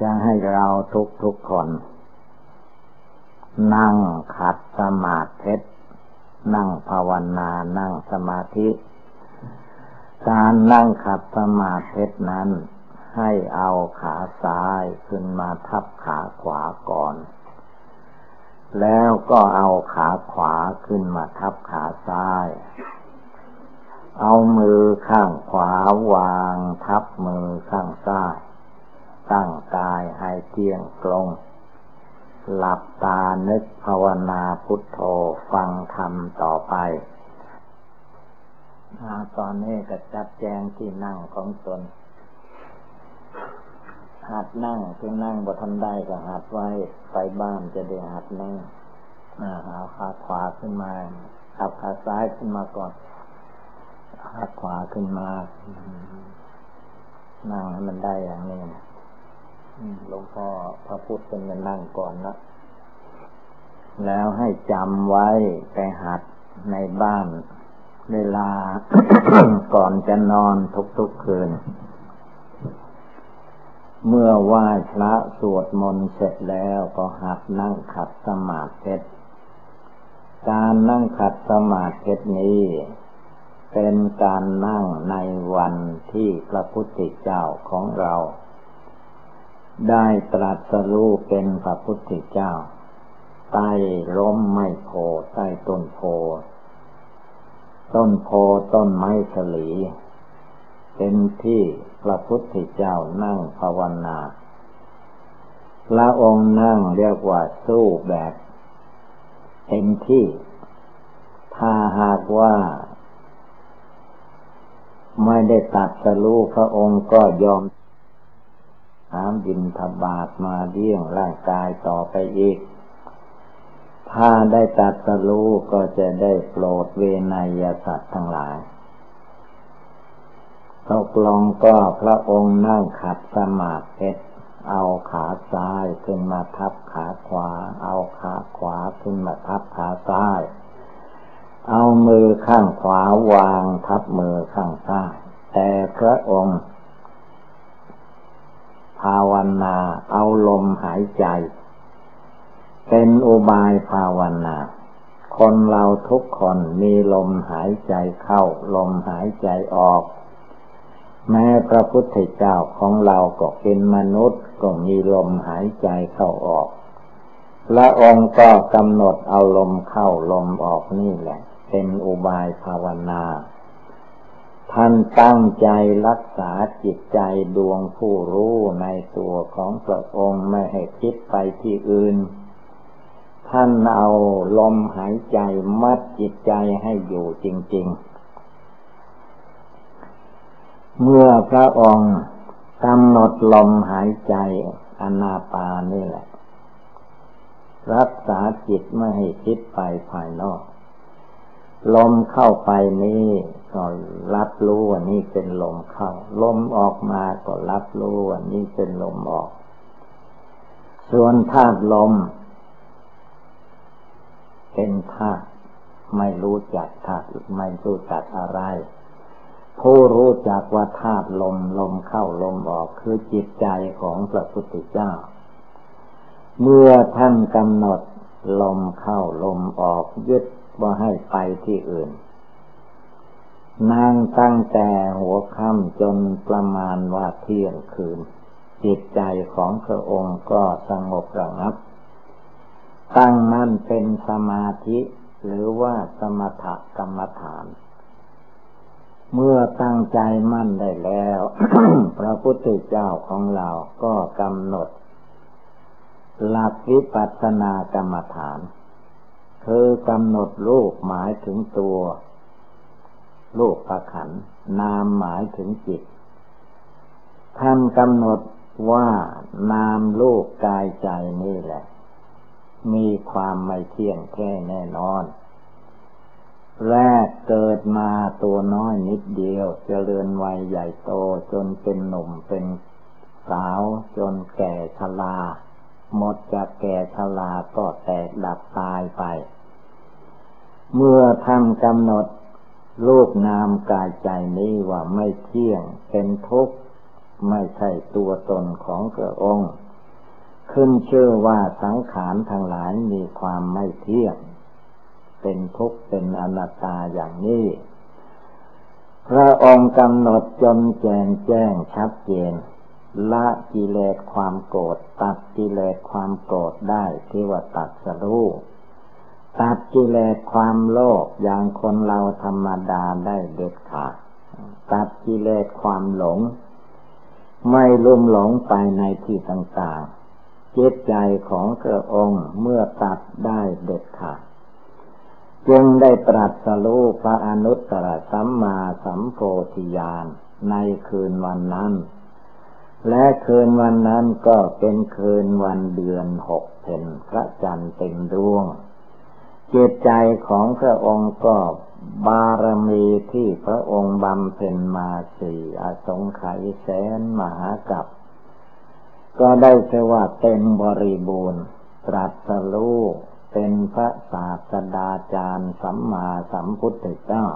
จะให้เราทุกทุกคน นั่งขัดสมาธินั่งภาวนา นั่งสมาธิ การนั่งขัดสมาธินั้น ให้เอาขาซ้ายขึ้นมาทับขาขวาก่อน แล้วก็เอาขาขวาขึ้นมาทับขาซ้าย เอามือข้างขวาวางทับมือข้างซ้าย ตั้งกายให้เที่ยงตรง หลับตานึกภาวนาพุทโธฟังธรรมต่อไปตอนนี้ก็จัดแจงที่นั่งของตน หัดนั่งที่นั่งบททำได้ก็หัดไว้ไปบ้านจะได้หัดนั่งเอาขาขวาขึ้นมาขับขาซ้ายขึ้นมาก่อนขาขวาขึ้นมา นั่งให้มันได้อย่างนี้นะ หลวงพ่อพระพุทธเป็นนั่งก่อนนะ แล้วให้จำไว้ไปหัดในบ้าน เวลาก่อนจะนอนทุกๆคืน เมื่อไหว้พระสวดมนต์เสร็จแล้วก็หัดนั่งขัดสมาธิการนั่งขัดสมาธินี้เป็นการนั่งในวันที่พระพุทธเจ้าของเรา ได้ตรัสรู้เป็นพระพุทธเจ้า ใต้ร่มไม้โพใต้ต้นโพ ต้นโพต้นไม้สลี เป็นที่พระพุทธเจ้านั่งภาวนาพระองค์นั่งเรียกว่าสู้แบบเต็มที่ ถ้าหากว่า ไม่ได้ตัดสรู้พระองค์ก็ยอม บินทบาทมาเลี้ยงร่างกายต่อไปอีก ถ้าได้ตัดสรู้ก็จะได้โปรดเวนยสัตว์ทั้งหลายตกลงก็พระองค์นั่งขัดสมาธิเอาขาซ้ายขึ้นมาทับขาขวา เอาขาขวาขึ้นมาทับขาซ้าย เอามือข้างขวาวางทับมือข้างซ้าย แต่พระองค์ ภาวนาเอาลมหายใจ เป็นอุบายภาวนา คนเราทุกคนมีลมหายใจเข้า ลมหายใจออก แม้พระพุทธเจ้าของเราก็เป็นมนุษย์ก็มีลมหายใจเข้าออกพระองค์ก็กำหนดเอาลมเข้าลมออกนี่แหละ เป็นอุบายภาวนา ท่านตั้งใจรักษาจิตใจดวงผู้รู้ในตัวของพระองค์ไม่ให้คิดไปที่อื่น ท่านเอาลมหายใจมัดจิตใจให้อยู่จริง ๆ เมื่อพระองค์กำหนดลมหายใจอนาปานี่แหละ รักษาจิตไม่ให้คิดไปภายนอก ลมเข้าไปนี้ ก็รับรู้ว่านี่เป็นลมเข้า ลมออกมาก็รับรู้ว่านี่เป็นลมออก ส่วนธาตุลม เป็นธาตุไม่รู้จักธาตุไม่รู้จักอะไร ผู้รู้จักว่าธาตุลมลมเข้าลมออกคือจิตใจของพระพุทธเจ้า เมื่อท่านกำหนดลมเข้าลมออกยึดว่าให้ไปที่อื่น นางตั้งแต่หัวค่ำจนประมาณว่าเที่ยงคืน จิตใจของพระองค์ก็สงบระงับ ตั้งมั่นเป็นสมาธิ หรือว่าสมถกรรมฐาน เมื่อตั้งใจมั่นได้แล้ว พระพุทธเจ้าของเราก็กำหนด หลักวิปัสสนากรรมฐาน คือกำหนดรูปหมายถึงตัว รูปประขัน นามหมายถึงจิต ท่านกำหนดว่านามรูปกายใจนี่แหละ มีความไม่เที่ยงแท้แน่นอน แรกเกิดมาตัวน้อยนิดเดียวจเจริญวัยใหญ่โตจนเป็นหนุ่มเป็นสาวจนแก่ชราหมดจากแก่ชราก็แตกดับตายไป เมื่อท่านกำหนด รูปนามกายใจนี้ว่าไม่เที่ยงเป็นทุกข์ไม่ใช่ตัวตนของพระองค์ ขึ้นเชื่อว่าสังขารทั้งหลายมีความไม่เที่ยง เป็นทุกข์เป็นอนัตตาอย่างนี้ พระองค์กำหนดจนแจงแจ้งชัดเจนละกิเลสความโกรธตัดกิเลสความโกรธได้ที่ว่าตัดสรู้ ตัดกิเลสความโลภอย่างคนเราธรรมดาได้เด็ดขาดตัดกิเลสความหลง ไม่ลุ่มหลงไปในที่ต่างๆเจตใจของพระองค์เมื่อตัดได้เด็ดขาดจึงได้ตรัสรู้พระอนุตตรสัมมาสัมโพธิญาณในคืนวันนั้น และคืนวันนั้นก็เป็นคืนวันเดือนหกเพนพระจันทร์เต็มดวง จิตใจของพระองค์ก็บารมีที่พระองค์บำเพ็ญมาสี่อสงไขยแสนมหากับก็ได้เชื่อว่าเต็มบริบูรณ์ ตรัสรู้เป็นพระศาสดาจารย์สัมมาสัมพุทธเจ้า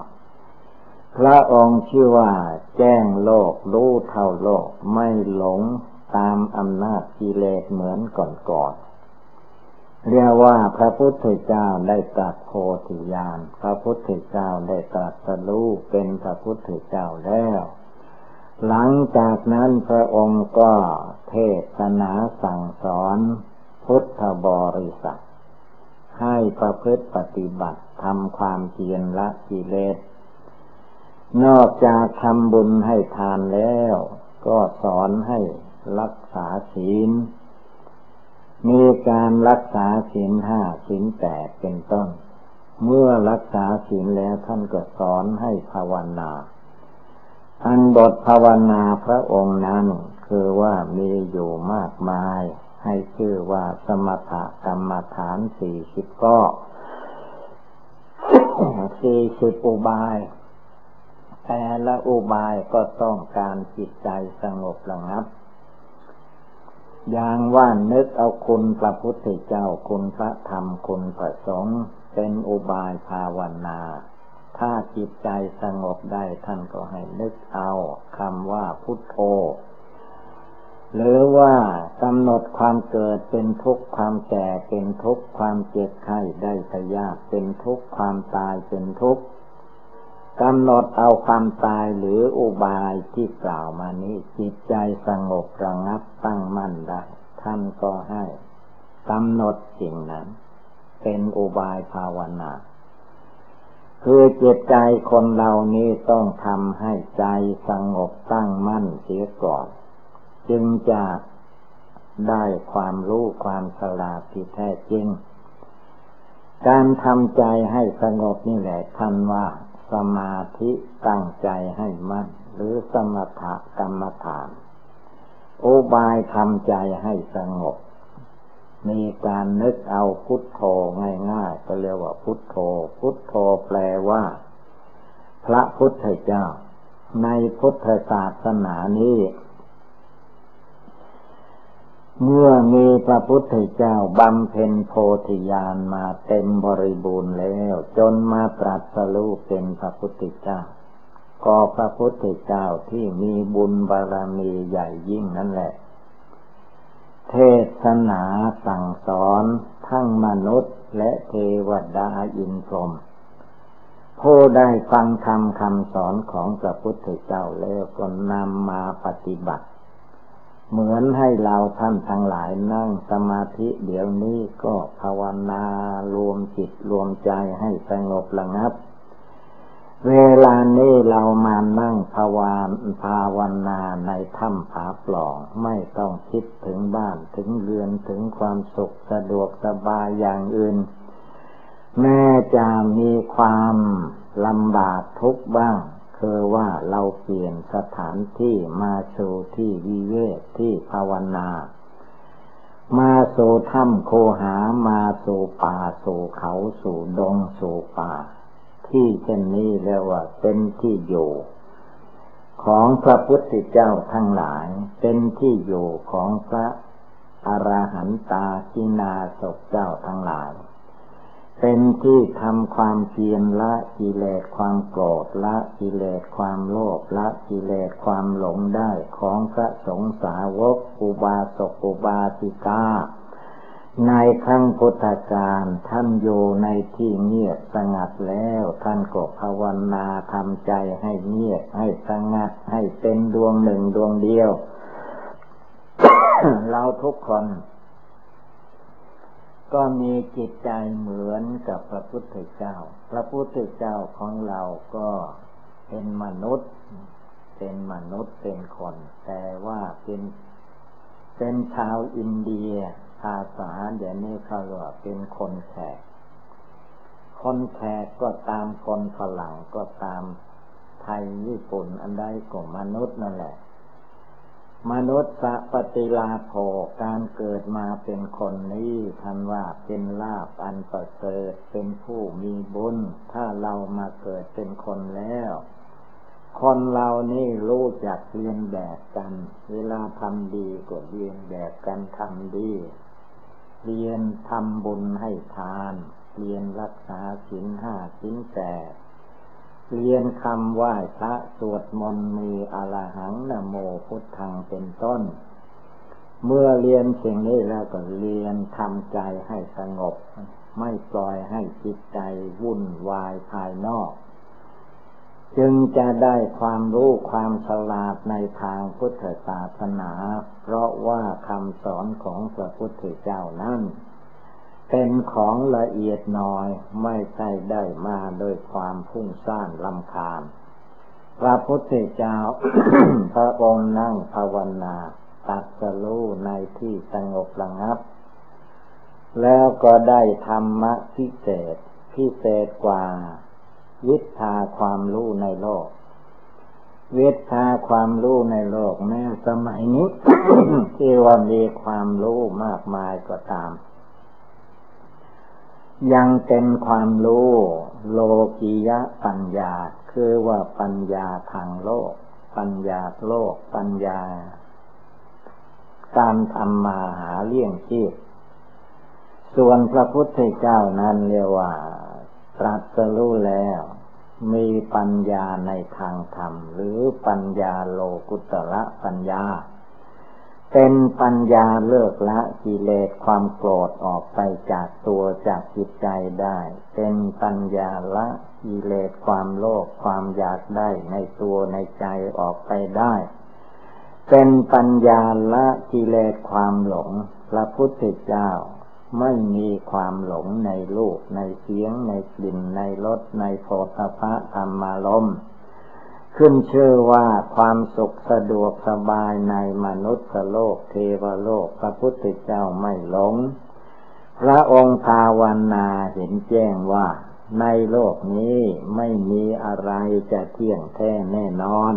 พระองค์ชื่อว่าแจ้งโลกรู้เท่าโลกไม่หลงตามอำนาจกิเลสเหมือนก่อนๆ เรียกว่าพระพุทธเจ้าได้ตรัสโพธิญาณ พระพุทธเจ้าได้ตรัสรู้เป็นพระพุทธเจ้าแล้ว หลังจากนั้นพระองค์ก็เทศนาสั่งสอน พุทธบริษัทให้ประพฤติปฏิบัติทำความเพียรละกิเลส นอกจากทำบุญให้ทานแล้ว ก็สอนให้รักษาศีล มีการรักษาศีลห้าศีลแปดเป็นต้น เมื่อรักษาศีลแล้วท่านก็สอนให้ภาวนา อันบทภาวนาพระองค์นั้นคือว่ามีอยู่มากมาย ให้ชื่อว่าสมถกรรมฐานสี่สิบก็สี่สิบอุบายแต่ละอุบายก็ต้องการจิตใจสงบระงับ อย่างว่านึกเอาคุณพระพุทธเจ้าคุณพระธรรมคุณพระสงฆ์เป็นอุบายภาวนา ถ้าจิตใจสงบได้ท่านก็ให้นึกเอาคำว่าพุทโธหรือว่ากำหนดความเกิดเป็นทุกข์ความแก่เป็นทุกข์ความเจ็บไข้ได้พยาเป็นทุกข์ความตายเป็นทุกข์ กำหนดเอาความตายหรืออุบายที่กล่าวมานี้จิตใจสงบระงับตั้งมั่นได้ ท่านก็ให้กำหนดสิ่งนั้น เป็นอุบายภาวนาคือจิตใจคนเรานี้ต้องทำให้ใจสงบตั้งมั่นเสียก่อน จึงจะได้ความรู้ความสลาดที่แท้จริง การทำใจให้สงบนี่แหละท่านว่า สมาธิตั้งใจให้มั่น หรือสมถกรรมฐานอุบายทำใจให้สงบ มีการนึกเอาพุทโธง่ายๆ ก็เรียกว่าพุทโธ พุทโธแปลว่า พระพุทธเจ้า ในพุทธศาสนานี้ เมื่อมีพระพุทธเจ้าบำเพ็ญโพธิญาณมาเต็มบริบูรณ์แล้ว จนมาตรัสรู้เป็นพระพุทธเจ้า ก็พระพุทธเจ้าที่มีบุญบารมีใหญ่ยิ่งนั่นแหละ เทศนาสั่งสอนทั้งมนุษย์และเทวดาอินทรมผู้ได้ฟังธรรมคำสอนของพระพุทธเจ้าแล้วก็นำมาปฏิบัติ เหมือนให้เราท่านทั้งหลายนั่งสมาธิเดี๋ยวนี้ก็ภาวนารวมจิตรวมใจให้สงบระงับ เวลานี้เรามานั่งภาวานภาวนาในถ้ำผาปล่องไม่ต้องคิดถึงบ้านถึงเรือนถึงความสุขสะดวกสบายอย่างอื่น แม้จะมีความลำบากทุกข์บ้าง คือว่าเราเปลี่ยนสถานที่มาสู่ที่วิเวกที่ภาวนา มาสู่ถ้ำโคหามาสู่ป่าสู่เขาสู่ดงสู่ป่า ที่เช่นนี้เรียกว่าเป็นที่อยู่ของพระพุทธเจ้าทั้งหลายเป็นที่อยู่ของพระอรหันตาจินาศเจ้าทั้งหลาย เป็นที่ทำความเพียรละกิเลสความโกรธละกิเลสความโลภละกิเลสความหลงได้ของพระสงฆ์สาวกอุบาสกอุบาสิกา ในครั้งพุทธกาลท่านอยู่ในที่เงียบสงัดแล้ว ท่านก็ภาวนาทำใจให้เงียบให้สงัดให้เป็นดวงหนึ่งดวงเดียว เราทุกคน ก็มีจิตใจเหมือนกับพระพุทธเจ้า พระพุทธเจ้าของเราก็เป็นมนุษย์ เป็นมนุษย์เป็นคน แต่ว่าเป็นเป็นชาวอินเดียภาษาเดี๋ยวนี้เขาเรียกเป็นคนแขก คนแขกก็ตามคนฝรั่งก็ตามไทยญี่ปุ่นอันใดก็มนุษย์นั่นแหละ มนุษย์สปฏิลาโภการเกิดมาเป็นคนนี้ท่านว่าเป็นลาบอันประเสริฐเป็นผู้มีบุญ ถ้าเรามาเกิดเป็นคนแล้ว คนเรานี่รู้จักเรียนแบบกัน เวลาทำดีก็เรียนแบบกันทำดี เรียนทำบุญให้ทาน เรียนรักษาศีลห้าศีลแปด เรียนคำไหว้พระสวดมนต์มีอรหังนโมพุทธังเป็นต้น เมื่อเรียนสิ่งนี้แล้วก็เรียนทำใจให้สงบ ไม่ปล่อยให้จิตใจวุ่นวายภายนอก จึงจะได้ความรู้ความฉลาดในทางพุทธศาสนา เพราะว่าคำสอนของพระพุทธเจ้านั้น เป็นของละเอียดน้อยไม่ใช่ได้มาโดยความพุ่งสร้างลำคาญ พระพุทธเจ้าพระองค์นั่งภาวนาตัดสรู้ในที่สงบระงับ แล้วก็ได้ธรรมะพิเศษพิเศษกว่าวิชาความรู้ในโลกวิชาความรู้ในโลกแม้สมัยนี้ที่ว่ามีความรู้มากมายก็ตาม ยังเป็นความรู้ โลกิยะปัญญา คือว่าปัญญาทางโลก ปัญญาโลก ปัญญา การทำมาหาเลี้ยงชีพ ส่วนพระพุทธเจ้านั้นเรียกว่า ตรัสรู้แล้ว มีปัญญาในทางธรรม หรือปัญญาโลกุตระปัญญา เป็นปัญญาเลิกละกิเลสความโกรธออกไปจากตัวจากจิตใจได้ เป็นปัญญาละกิเลสความโลภความอยากได้ในตัวในใจออกไปได้ เป็นปัญญาละกิเลสความหลง พระพุทธเจ้าไม่มีความหลงในรูปในเสียงในกลิ่นในรสในโผฏฐะธรรมารมณ์ ขึ้นชื่อว่าความสุขสะดวกสบายในมนุษย์โลกเทวโลกพระพุทธเจ้าไม่หลง พระองค์ภาวนาเห็นแจ้งว่า ในโลกนี้ไม่มีอะไรจะเที่ยงแท้แน่นอน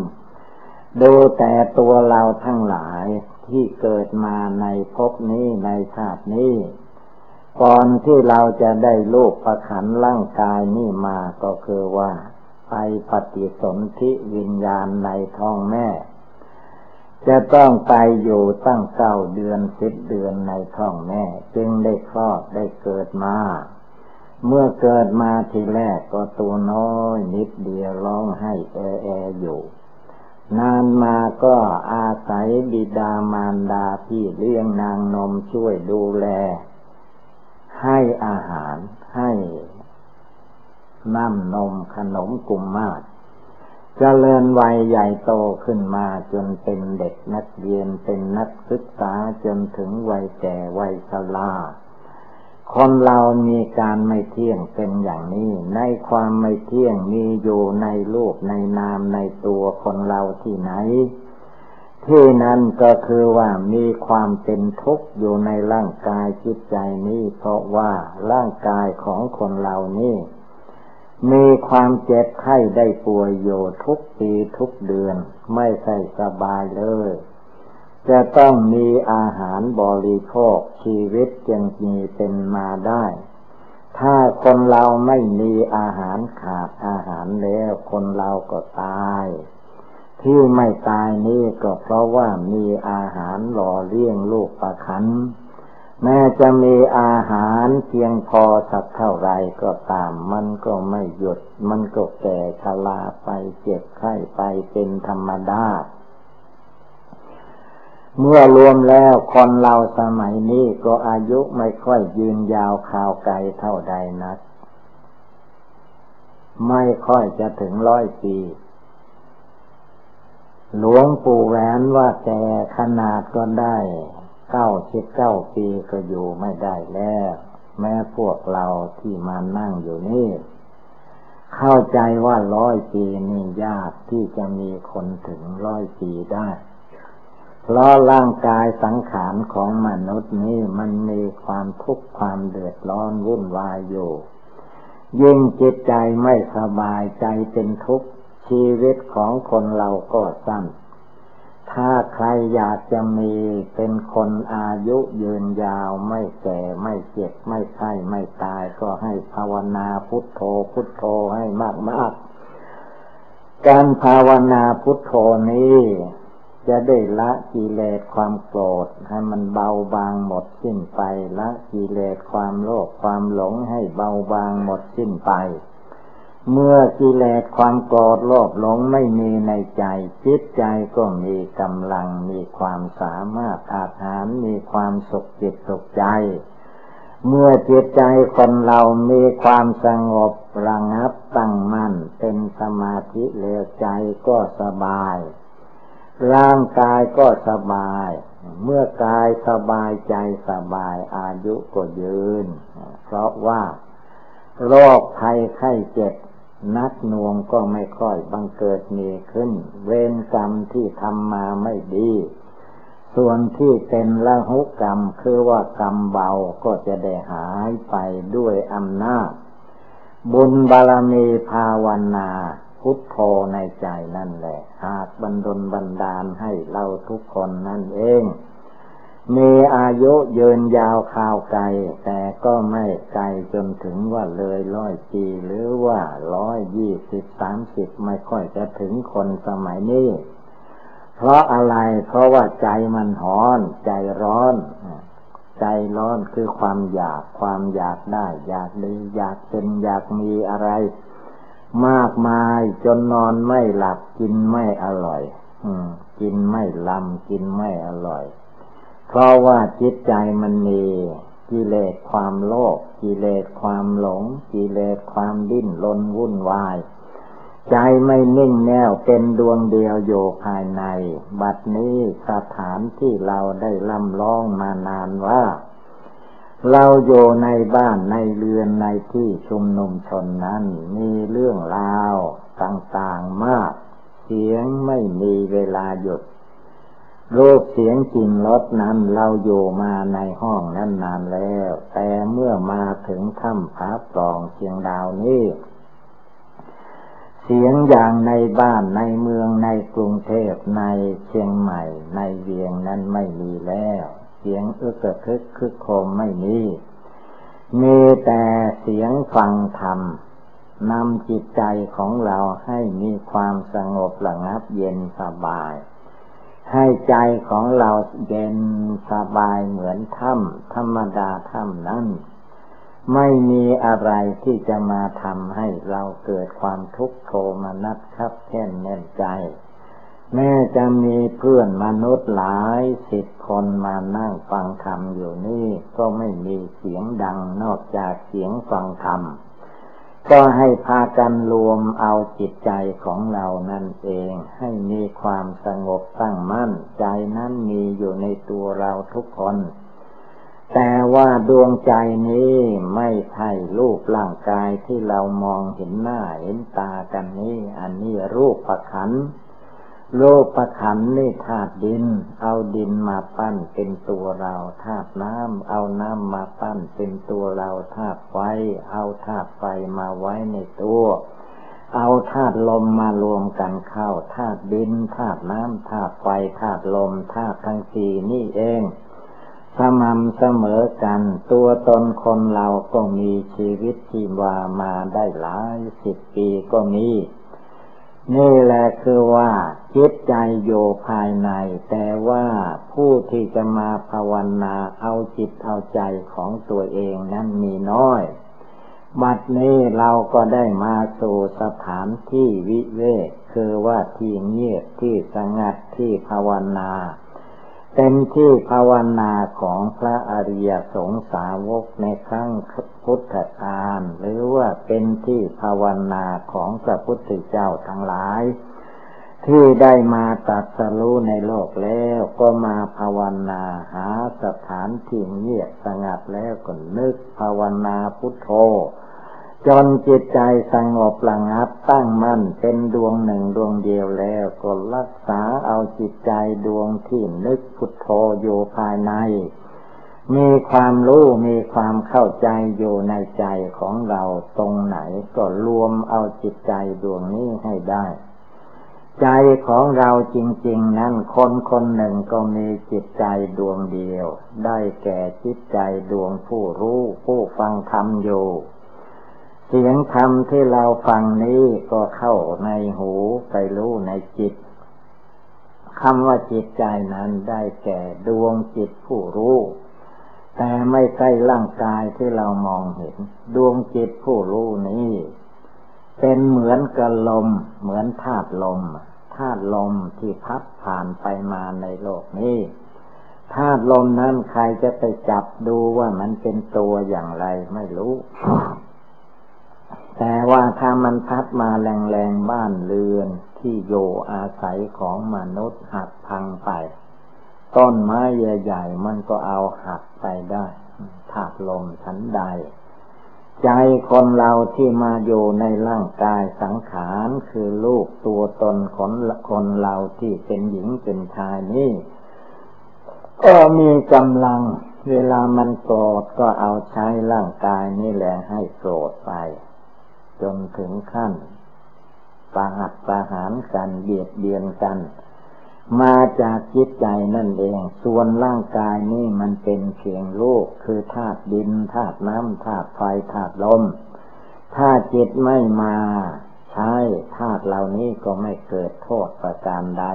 ดูแต่ตัวเราทั้งหลายที่เกิดมาในภพนี้ในชาตินี้ก่อนที่เราจะได้ลูกประขันร่างกายนี่มาก็คือว่า ไปปฏิสนธิวิญญาณในท้องแม่ จะต้องไปอยู่ตั้งเก้าเดือนสิบเดือนในท้องแม่ จึงได้คลอดได้เกิดมา เมื่อเกิดมาทีแรกก็ตัวน้อยนิดเดียวร้องให้แอแออยู่ นานมาก็อาศัยบิดามารดาพี่เลี้ยงนางนมช่วยดูแล ให้อาหารให้ น้ำนมขนมกุมมาศเจริญวัยใหญ่โตขึ้นมาจนเป็นเด็กนักเรียนเป็นนักศึกษาจนถึงวัยแก่วัยชราคนเรามีการไม่เที่ยงเป็นอย่างนี้ ในความไม่เที่ยงมีอยู่ในรูปในนามในตัวคนเราที่ไหน ที่นั่นก็คือว่ามีความเป็นทุกข์อยู่ในร่างกายจิตใจนี้ เพราะว่าร่างกายของคนเรานี่ มีความเจ็บไข้ได้ป่วยอยู่ทุกปีทุกเดือน ไม่ใช่สบายเลย จะต้องมีอาหารบริโภคชีวิตจึงมีเป็นมาได้ ถ้าคนเราไม่มีอาหารขาดอาหารแล้วคนเราก็ตาย ที่ไม่ตายนี่ก็เพราะว่ามีอาหารหล่อเลี้ยงลูกประคัน แม้จะมีอาหารเพียงพอสักเท่าไรก็ตาม มันก็ไม่หยุด มันก็แก่ชราไปเจ็บไข้ไปเป็นธรรมดา เมื่อรวมแล้วคนเราสมัยนี้ก็อายุไม่ค่อยยืนยาวข่าวไกลเท่าใดนัก ไม่ค่อยจะถึงร้อยปีหลวงปู่แหวนว่าแต่ขนาดก็ได้ เก้าสิบเก้าปีก็อยู่ไม่ได้แล้ว แม้พวกเราที่มานั่งอยู่นี่ เข้าใจว่าร้อยปีนี่ยากที่จะมีคนถึงร้อยปีได้เพราะร่างกายสังขารของมนุษย์นี้มันมีความทุกข์ความเดือดร้อนวุ่นวายอยู่ ยิ่งจิตใจไม่สบายใจเป็นทุกข์ชีวิตของคนเราก็สั้น ถ้าใครอยากจะมีเป็นคนอายุยืนยาวไม่แก่ไม่เจ็บไม่ไข้ไม่ตายก็ให้ภาวนาพุทโธพุทโธให้มากมากการภาวนาพุทโธนี้ จะได้ละกิเลสความโกรธให้มันเบาบางหมดสิ้นไปละกิเลสความโลภความหลงให้เบาบางหมดสิ้นไป เมื่อกิเลสความโกรธโลภหลงไม่มีในใจ จิตใจก็มีกำลังมีความสามารถอาหารมีความสุขจิตสุขใจ เมื่อจิตใจคนเรามีความสงบระงับตั้งมั่น เป็นสมาธิเลวใจก็สบาย ร่างกายก็สบาย เมื่อกายสบายใจสบายอายุก็ยืน เพราะว่าโรคภัยไข้เจ็บ นักนวงก็ไม่ค่อยบังเกิดมีขึ้น เวรกรรมที่ทำมาไม่ดี ส่วนที่เป็นละหุกรรมคือว่ากรรมเบาก็จะได้หายไปด้วยอำนาจ บุญบารมีภาวนาพุทโธในใจนั่นแหละ หากบรรดลบันดาลให้เราทุกคนนั่นเอง มีอายุยืนยาวข่าวไกล แต่ก็ไม่ไกลจนถึงว่าเลยร้อยปี หรือว่าร้อยยี่สิบสามสิบไม่ค่อยจะถึงคนสมัยนี้ เพราะอะไรเพราะว่าใจมันร้อน ใจร้อน ใจร้อนคือความอยากความอยากได้ อยากดีอยากเป็นอยากมีอะไร มากมายจนนอนไม่หลับกินไม่อร่อยอืมกินไม่ลำกินไม่อร่อย เพราะว่าจิตใจมันมีกิเลสความโลภกิเลสความหลง กิเลสความดิ้นรนวุ่นวาย ใจไม่นิ่งแน่วเป็นดวงเดียวอยู่ภายใน บัดนี้สถานที่เราได้ล่ำร้องมานานว่า เราอยู่ในบ้านในเรือนในที่ชุมนุมชนนั้น มีเรื่องราวต่างๆมาก เสียงไม่มีเวลาหยุด รูปเสียงกลิ่นรสนั้นเราอยู่มาในห้องนั้นนานแล้ว แต่เมื่อมาถึงถ้ำพระปรองเชียงดาวนี้เสียงอย่างในบ้านในเมืองในกรุงเทพในเชียงใหม่ ในเวียงนั้นไม่มีแล้ว เสียงอึกทึกคึกโคมไม่มีมีแต่เสียงฟังธรรมนำจิตใจของเราให้มีความสงบระงับเย็นสบาย ให้ใจของเราเย็นสบายเหมือนถ้ำธรรมดาถ้ำนั้น ไม่มีอะไรที่จะมาทำให้เราเกิดความทุกข์โทมนัสครับแค่นแน่นใจ แม้จะมีเพื่อนมนุษย์หลายสิบคนมานั่งฟังธรรมอยู่นี่ ก็ไม่มีเสียงดังนอกจากเสียงฟังธรรม ก็ให้พากันรวมเอาจิตใจของเรานั่นเอง ให้มีความสงบตั้งมั่น ใจนั้นมีอยู่ในตัวเราทุกคน แต่ว่าดวงใจนี้ไม่ใช่รูปร่างกายที่เรามองเห็นหน้าเห็นตากันนี้ อันนี้รูปประคัน โลกประขันนี่ธาตุดิน เอาดินมาปั้นเป็นตัวเราธาตุน้ำเอาน้ำมาปั้นเป็นตัวเราธาตุไฟ เอาธาตุไฟมาไว้ในตัว เอาธาตุลมมารวมกันเข้าธาตุดินธาตุน้ำธาตุไฟธาตุลมธาตุทั้งสี่นี่เองสม่ำเสมอกัน ตัวตนคนเราก็มีชีวิตที่ว่ามาได้หลายสิบปีก็มี นี่แหละคือว่าจิตใจโยภายใน แต่ว่าผู้ที่จะมาภาวนาเอาจิตเอาใจของตัวเองนั้นมีน้อย บัดนี้เราก็ได้มาสู่สถานที่วิเวกคือว่าที่เงียบที่สงัดที่ภาวนา เป็นที่ภาวนาของพระอริยสงสาวกในครั้งพุทธกาลหรือว่าเป็นที่ภาวนาของพระพุทธเจ้าทั้งหลาย ที่ได้มาตัดสรู้ในโลกแล้วก็มาภาวนาหาสถานที่เงียบสงัดแล้วก็นึกภาวนาพุทโธ จนจิตใจสงบระงับตั้งมั่นเป็นดวงหนึ่งดวงเดียวแล้วก็รักษาเอาจิตใจดวงที่นึกพุทโธอยู่ภายใน มีความรู้มีความเข้าใจอยู่ในใจของเราตรงไหนก็รวมเอาจิตใจดวงนี้ให้ได้ ใจของเราจริง ๆ นั้นคนคนหนึ่งก็มีจิตใจดวงเดียว ได้แก่จิตใจดวงผู้รู้ผู้ฟังธรรมอยู่ เสียงธรรมที่เราฟังนี้ก็เข้าในหูไปรู้ในจิตคำว่าจิตใจนั้นได้แก่ดวงจิตผู้รู้ แต่ไม่ใช่ร่างกายที่เรามองเห็น ดวงจิตผู้รู้นี้ เป็นเหมือนกับลม เหมือนธาตุลมธาตุลมที่พัดผ่านไปมาในโลกนี้ธาตุลมนั้นใครจะไปจับดูว่ามันเป็นตัวอย่างไรไม่รู้ แต่ว่าถ้ามันพัดมาแรงๆบ้านเรือนที่โยอาศัยของมนุษย์หักพังไป ต้นไม้ใหญ่ๆมันก็เอาหักไปได้ถาดลมชั้นใด ใจคนเราที่มาอยู่ในร่างกายสังขารคือลูกตัวตนของคนเราที่เป็นหญิงเป็นชายนี่ก็มีกำลัง เวลามันโกรธก็เอาใช้ร่างกายนี่แหละให้โกรธไป จนถึงขั้นประหัตประหารกันเบียดเบียนกัน มาจากจิตใจนั่นเอง ส่วนร่างกายนี่มันเป็นเพียงลูกคือธาตุดินธาตุน้ำธาตุไฟธาตุลม ถ้าจิตไม่มาใช้ธาตุเหล่านี้ก็ไม่เกิดโทษประการใด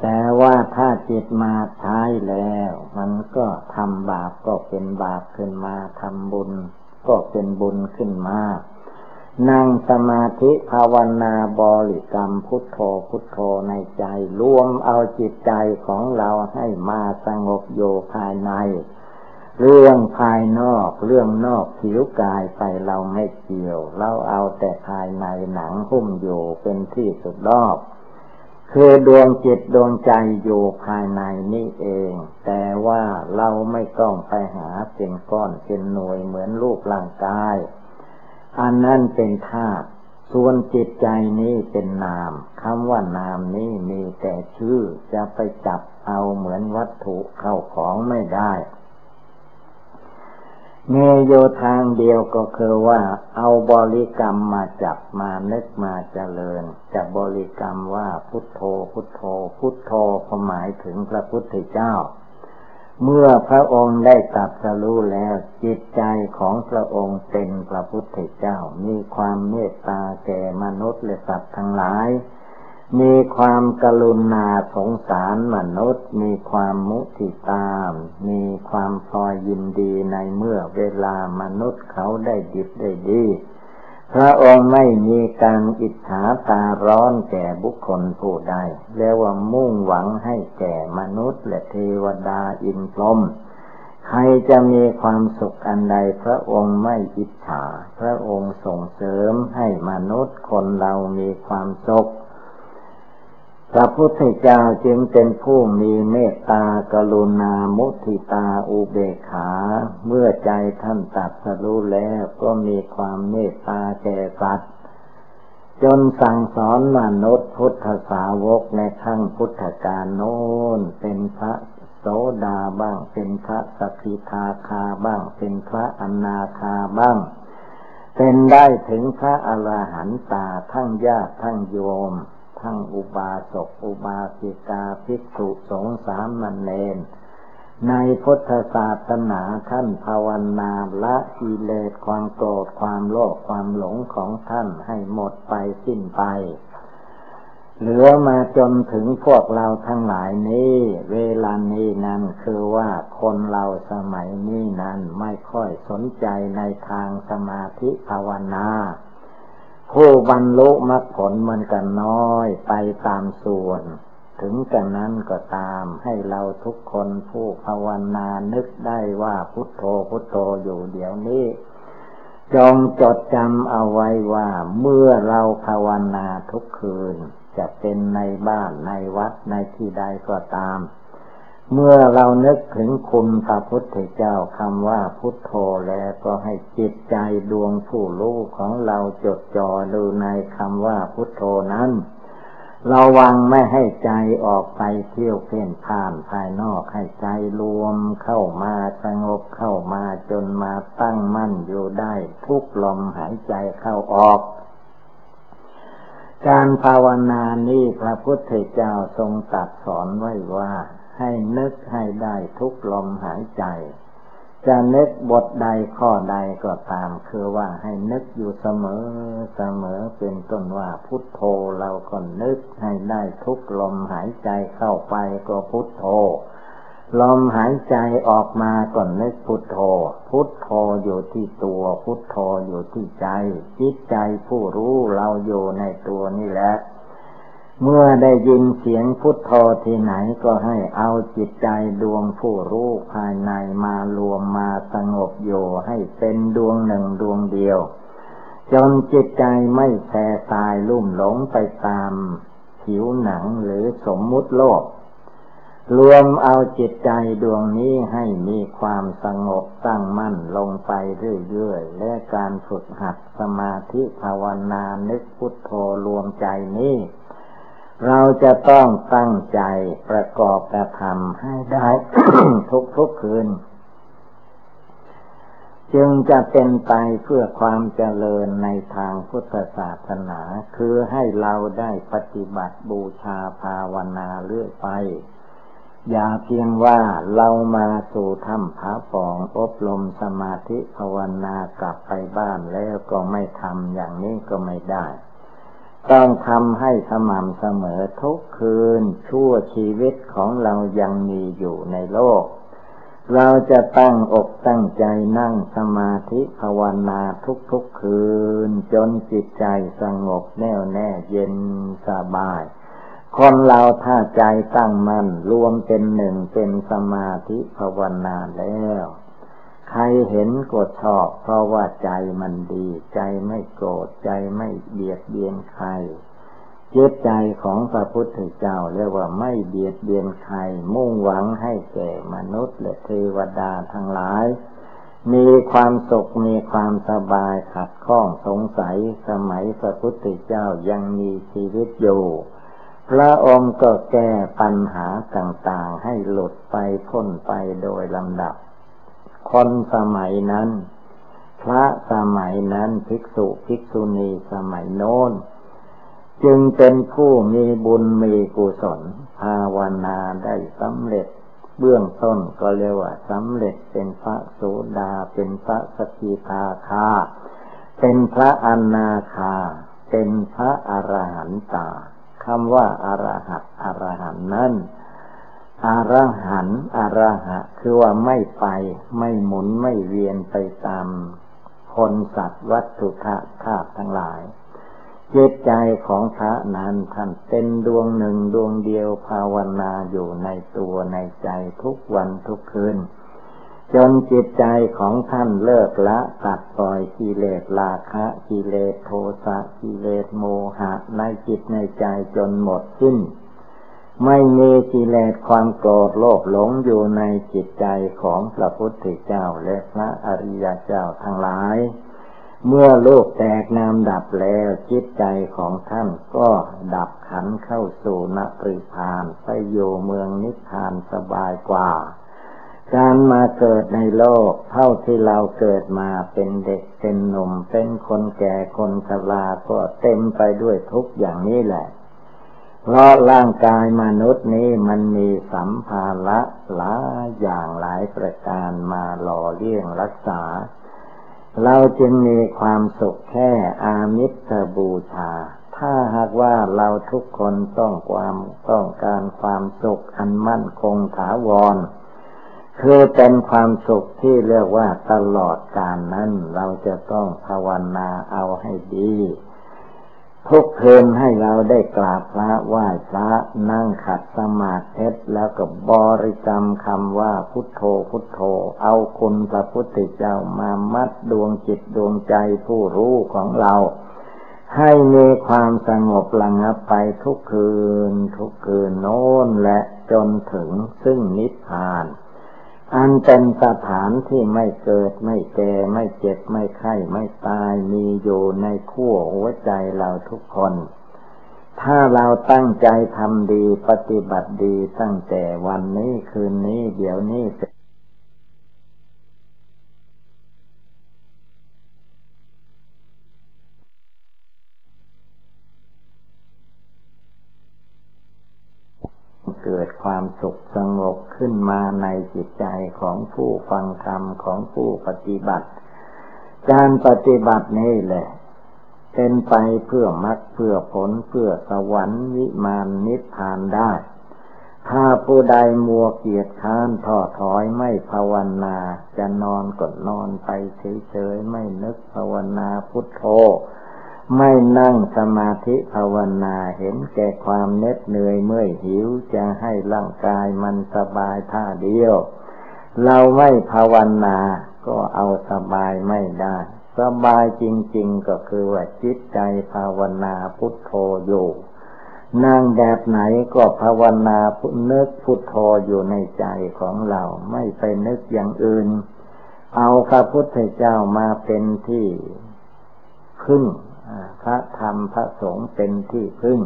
แต่ว่าถ้าจิตมาใช้แล้ว มันก็ทำบาปก็เป็นบาปขึ้นมาทำบุญ ก็เป็นบุญขึ้นมา นั่งสมาธิภาวนาบริกรรมพุทโธพุทโธในใจ รวมเอาจิตใจของเราให้มาสงบโยภายใน เรื่องภายนอกเรื่องนอกผิวกายไปเราไม่เกี่ยว เราเอาแต่ภายในหนังหุ้มอยู่เป็นที่สุดรอบคือดวงจิตดวงใจอยู่ภายในนี่เอง แต่ว่าเราไม่ต้องไปหาเป็นก้อนเป็นหน่วยเหมือนรูปร่างกาย อันนั้นเป็นธาตุส่วนจิตใจนี้เป็นนามคำว่านามนี้มีแต่ชื่อจะไปจับเอาเหมือนวัตถุเข้าของไม่ได้เมโยทางเดียวก็คือว่า เอาบริกรรมมาจับมานึกมาเจริญ จะบริกรรมว่าพุทโธพุทโธ พุทโธก็หมายถึงพระพุทธเจ้า เมื่อพระองค์ได้ตัดสรู้แล้ว จิตใจของพระองค์เป็นพระพุทธเจ้า มีความเมตตาแก่มนุษย์และสัตว์ทั้งหลาย มีความกรุณาสงสารมนุษย์ มีความมุทิตาม มีความพอยินดีในเมื่อเวลามนุษย์เขาได้ดิบได้ดี พระองค์ไม่มีการอิจฉาตาร้อนแก่บุคคลผู้ใดเรียกว่ามุ่งหวังให้แก่มนุษย์ และเทวดาอินพรหมใครจะมีความสุขอันใดพระองค์ไม่อิจฉา พระองค์ส่งเสริมให้มนุษย์คนเรามีความสุข พระพุทธเจ้าจึงเป็นผู้มีเมตตากรุณามุทิตาอุเบกขา เมื่อใจท่านตัดสรู้แล้วก็มีความเมตตาแก่สัตว์จนสั่งสอนมนุษย์พุทธสาวกในขั้งพุทธกาลโน้นเป็นพระโสดาบ้าง เป็นพระสกิทาคาบ้าง เป็นพระอนาคาบ้าง เป็นได้ถึงพระอรหันตาทั้งญาติทั้งโยม ทั้งอุบาสกอุบาสิกาภิกษุสงสามมันเนนในพุทธศาสนาท่านภาวนาละกิเลสความโกรธความโลภความหลงของท่านให้หมดไปสิ้นไป เหลือมาจนถึงพวกเราทั้งหลายนี้ เวลานี้นั้นคือว่าคนเราสมัยนี้นั้นไม่ค่อยสนใจในทางสมาธิภาวนา ผู้บรรลุมรรคผลมันกันน้อยไปตามส่วน ถึงกันนั้นก็ตามให้เราทุกคนผู้ภาวนานึกได้ว่าพุทโธพุทโธอยู่เดี๋ยวนี้จงจดจำเอาไว้ว่าเมื่อเราภาวนาทุกคืน จะเป็นในบ้านในวัดในที่ใดก็ตาม เมื่อเรานึกถึงคุณพระพุทธเจ้าคำว่าพุทโธแล้วก็ให้จิตใจดวงผู้รู้ของเราจดจ่อดูในคำว่าพุทโธนั้นระวังไม่ให้ใจออกไปเที่ยวเพ่นผ่านภายนอกให้ใจรวมเข้ามาสงบเข้ามาจนมาตั้งมั่นอยู่ได้ ทุกลมหายใจเข้าออก การภาวนานี้พระพุทธเจ้าทรงตัดสอนไว้ว่า ให้นึกให้ได้ทุกลมหายใจ จะนึกบทใดข้อใดก็ตาม คือว่าให้นึกอยู่เสมอเสมอเป็นต้นว่าพุทโธเราก็นึกให้ได้ทุกลมหายใจเข้าไปก็พุทโธลมหายใจออกมาก่อนนึกพุทโธ พุทโธอยู่ที่ตัว พุทโธอยู่ที่ใจ จิตใจผู้รู้เราอยู่ในตัวนี่แหละ เมื่อได้ยินเสียงพุทโธที่ไหนก็ให้เอาจิตใจดวงผู้รู้ภายในมารวมมาสงบอยู่ให้เป็นดวงหนึ่งดวงเดียว จนจิตใจไม่แส่ตายลุ่มหลงไปตามผิวหนังหรือสมมุติโลก รวมเอาจิตใจดวงนี้ให้มีความสงบตั้งมั่นลงไปเรื่อยๆ และการฝึกหัดสมาธิภาวนานึกพุทโธรวมใจนี้ เราจะต้องตั้งใจประกอบกระทำให้ได้ทุกๆคืน จึงจะเป็นไปเพื่อความเจริญในทางพุทธศาสนา คือให้เราได้ปฏิบัติบูชาภาวนาเรื่อยไป อย่าเพียงว่าเรามาสู่ถ้ำผาปองอบรมสมาธิภาวนากลับไปบ้านแล้วก็ไม่ทำอย่างนี้ก็ไม่ได้ ต้องทำให้สม่ำเสมอทุกคืน ชั่วชีวิตของเรายังมีอยู่ในโลก เราจะตั้งอกตั้งใจนั่งสมาธิภาวนาทุกๆคืน จนจิตใจสงบแน่วแน่เย็นสบาย คนเราถ้าใจตั้งมัน่นรวมเป็นหนึ่งเป็นสมาธิภาวนาแล้ว ใครเห็นก็ชอบ เพราะว่าใจมันดี ใจไม่โกรธใจไม่เบียดเบียนใครเจตใจของพระพุทธเจ้าเรียกว่าไม่เบียดเบียนใคร มุ่งหวังให้แก่มนุษย์และเทวดาทั้งหลาย มีความสุขมีความสบายขัดข้องสงสัยสมัยพระพุทธเจ้ายังมีชีวิตอยู่ พระองค์ก็แก้ปัญหาต่างๆให้หลุดไปพ้นไปโดยลำดับ คนสมัยนั้น พระสมัยนั้นภิกษุภิกษุณีสมัยโน้น จึงเป็นผู้มีบุญมีกุศล ภาวนาได้สำเร็จ เบื้องต้นก็เรียกว่าสำเร็จเป็นพระโสดาเป็นพระสกิทาคา เป็นพระอนาคา เป็นพระอรหันตาคำว่าอารหัตอรหันนั้น อารหันอารหะ คือว่าไม่ไป ไม่หมุนไม่เวียนไปตามคนสัตว์วัตถุธาตุทั้งหลายจิตใจของพระนั้นท่านเป็นดวงหนึ่งดวงเดียวภาวนาอยู่ในตัวในใจทุกวันทุกคืน จนจิตใจของท่านเลิกละตัดปล่อยกิเลสราคะกิเลสโทสะกิเลสโมหะในจิตในใจจนหมดสิ้น ไม่มีกิเลสความโกรธโลภหลงอยู่ในจิตใจของพระพุทธเจ้าและพระอริยเจ้าทั้งหลาย เมื่อโลกแตกนามดับแล้วจิตใจของท่านก็ดับขันเข้าสู่นปริพานไปอยู่เมืองนิพพานสบายกว่า การมาเกิดในโลกเท่าที่เราเกิดมาเป็นเด็กเป็นหนุ่มเป็นคนแก่คนชราก็เต็มไปด้วยทุกอย่างนี้แหละ เพราะร่างกายมนุษย์นี้มันมีสัมภาระหลายอย่างหลายประการมาหล่อเลี้ยงรักษา เราจึงมีความสุขแค่อามิตรบูชา ถ้าหากว่าเราทุกคนต้องความต้องการความสุขอันมั่นคงถาวร คือเป็นความสุขที่เรียกว่าตลอดกาลนั้น เราจะต้องภาวนาเอาให้ดี ทุกคืนให้เราได้กราบพระไหว้พระนั่งขัดสมาธิแล้วก็บริกรรมคำว่าพุทโธพุทโธ เอาคุณพระพุทธเจ้ามามัดดวงจิตดวงใจผู้รู้ของเรา ให้มีความสงบระงับไปทุกคืน ทุกคืนโน้นและจนถึงซึ่งนิพพาน อันเป็นสถานที่ไม่เกิดไม่แก่ไม่เจ็บไม่ไข้ไม่ตายมีอยู่ในขั้วหัวใจเราทุกคน ถ้าเราตั้งใจทำดีปฏิบัติดีตั้งแต่วันนี้คืนนี้เดี๋ยวนี้ เกิดความสุขสงบขึ้นมาในจิตใจของผู้ฟังธรรมของผู้ปฏิบัติ การปฏิบัตินี้แหละ เป็นไปเพื่อมรรคเพื่อผลเพื่อสวรรค์วิมานนิพพานได้ ถ้าผู้ใดมัวเกียจค้านท้อถอยไม่ภาวนา จะนอนก็นอนไปเฉยๆไม่นึกภาวนาพุทโธ ไม่นั่งสมาธิภาวนาเห็นแก่ความเน็ดเหนื่อยเมื่อยหิวจะให้ร่างกายมันสบายท่าเดียว เราไม่ภาวนาก็เอาสบายไม่ได้ สบายจริง ๆ ก็คือว่าจิตใจภาวนาพุทโธอยู่นั่งแบบไหนก็ภาวนาพุนึกพุทโธอยู่ในใจของเรา ไม่ไปนึกอย่างอื่น เอาพระพุทธเจ้ามาเป็นที่พึ่ง พระธรรมพระสงฆ์เป็นที่พึ่ง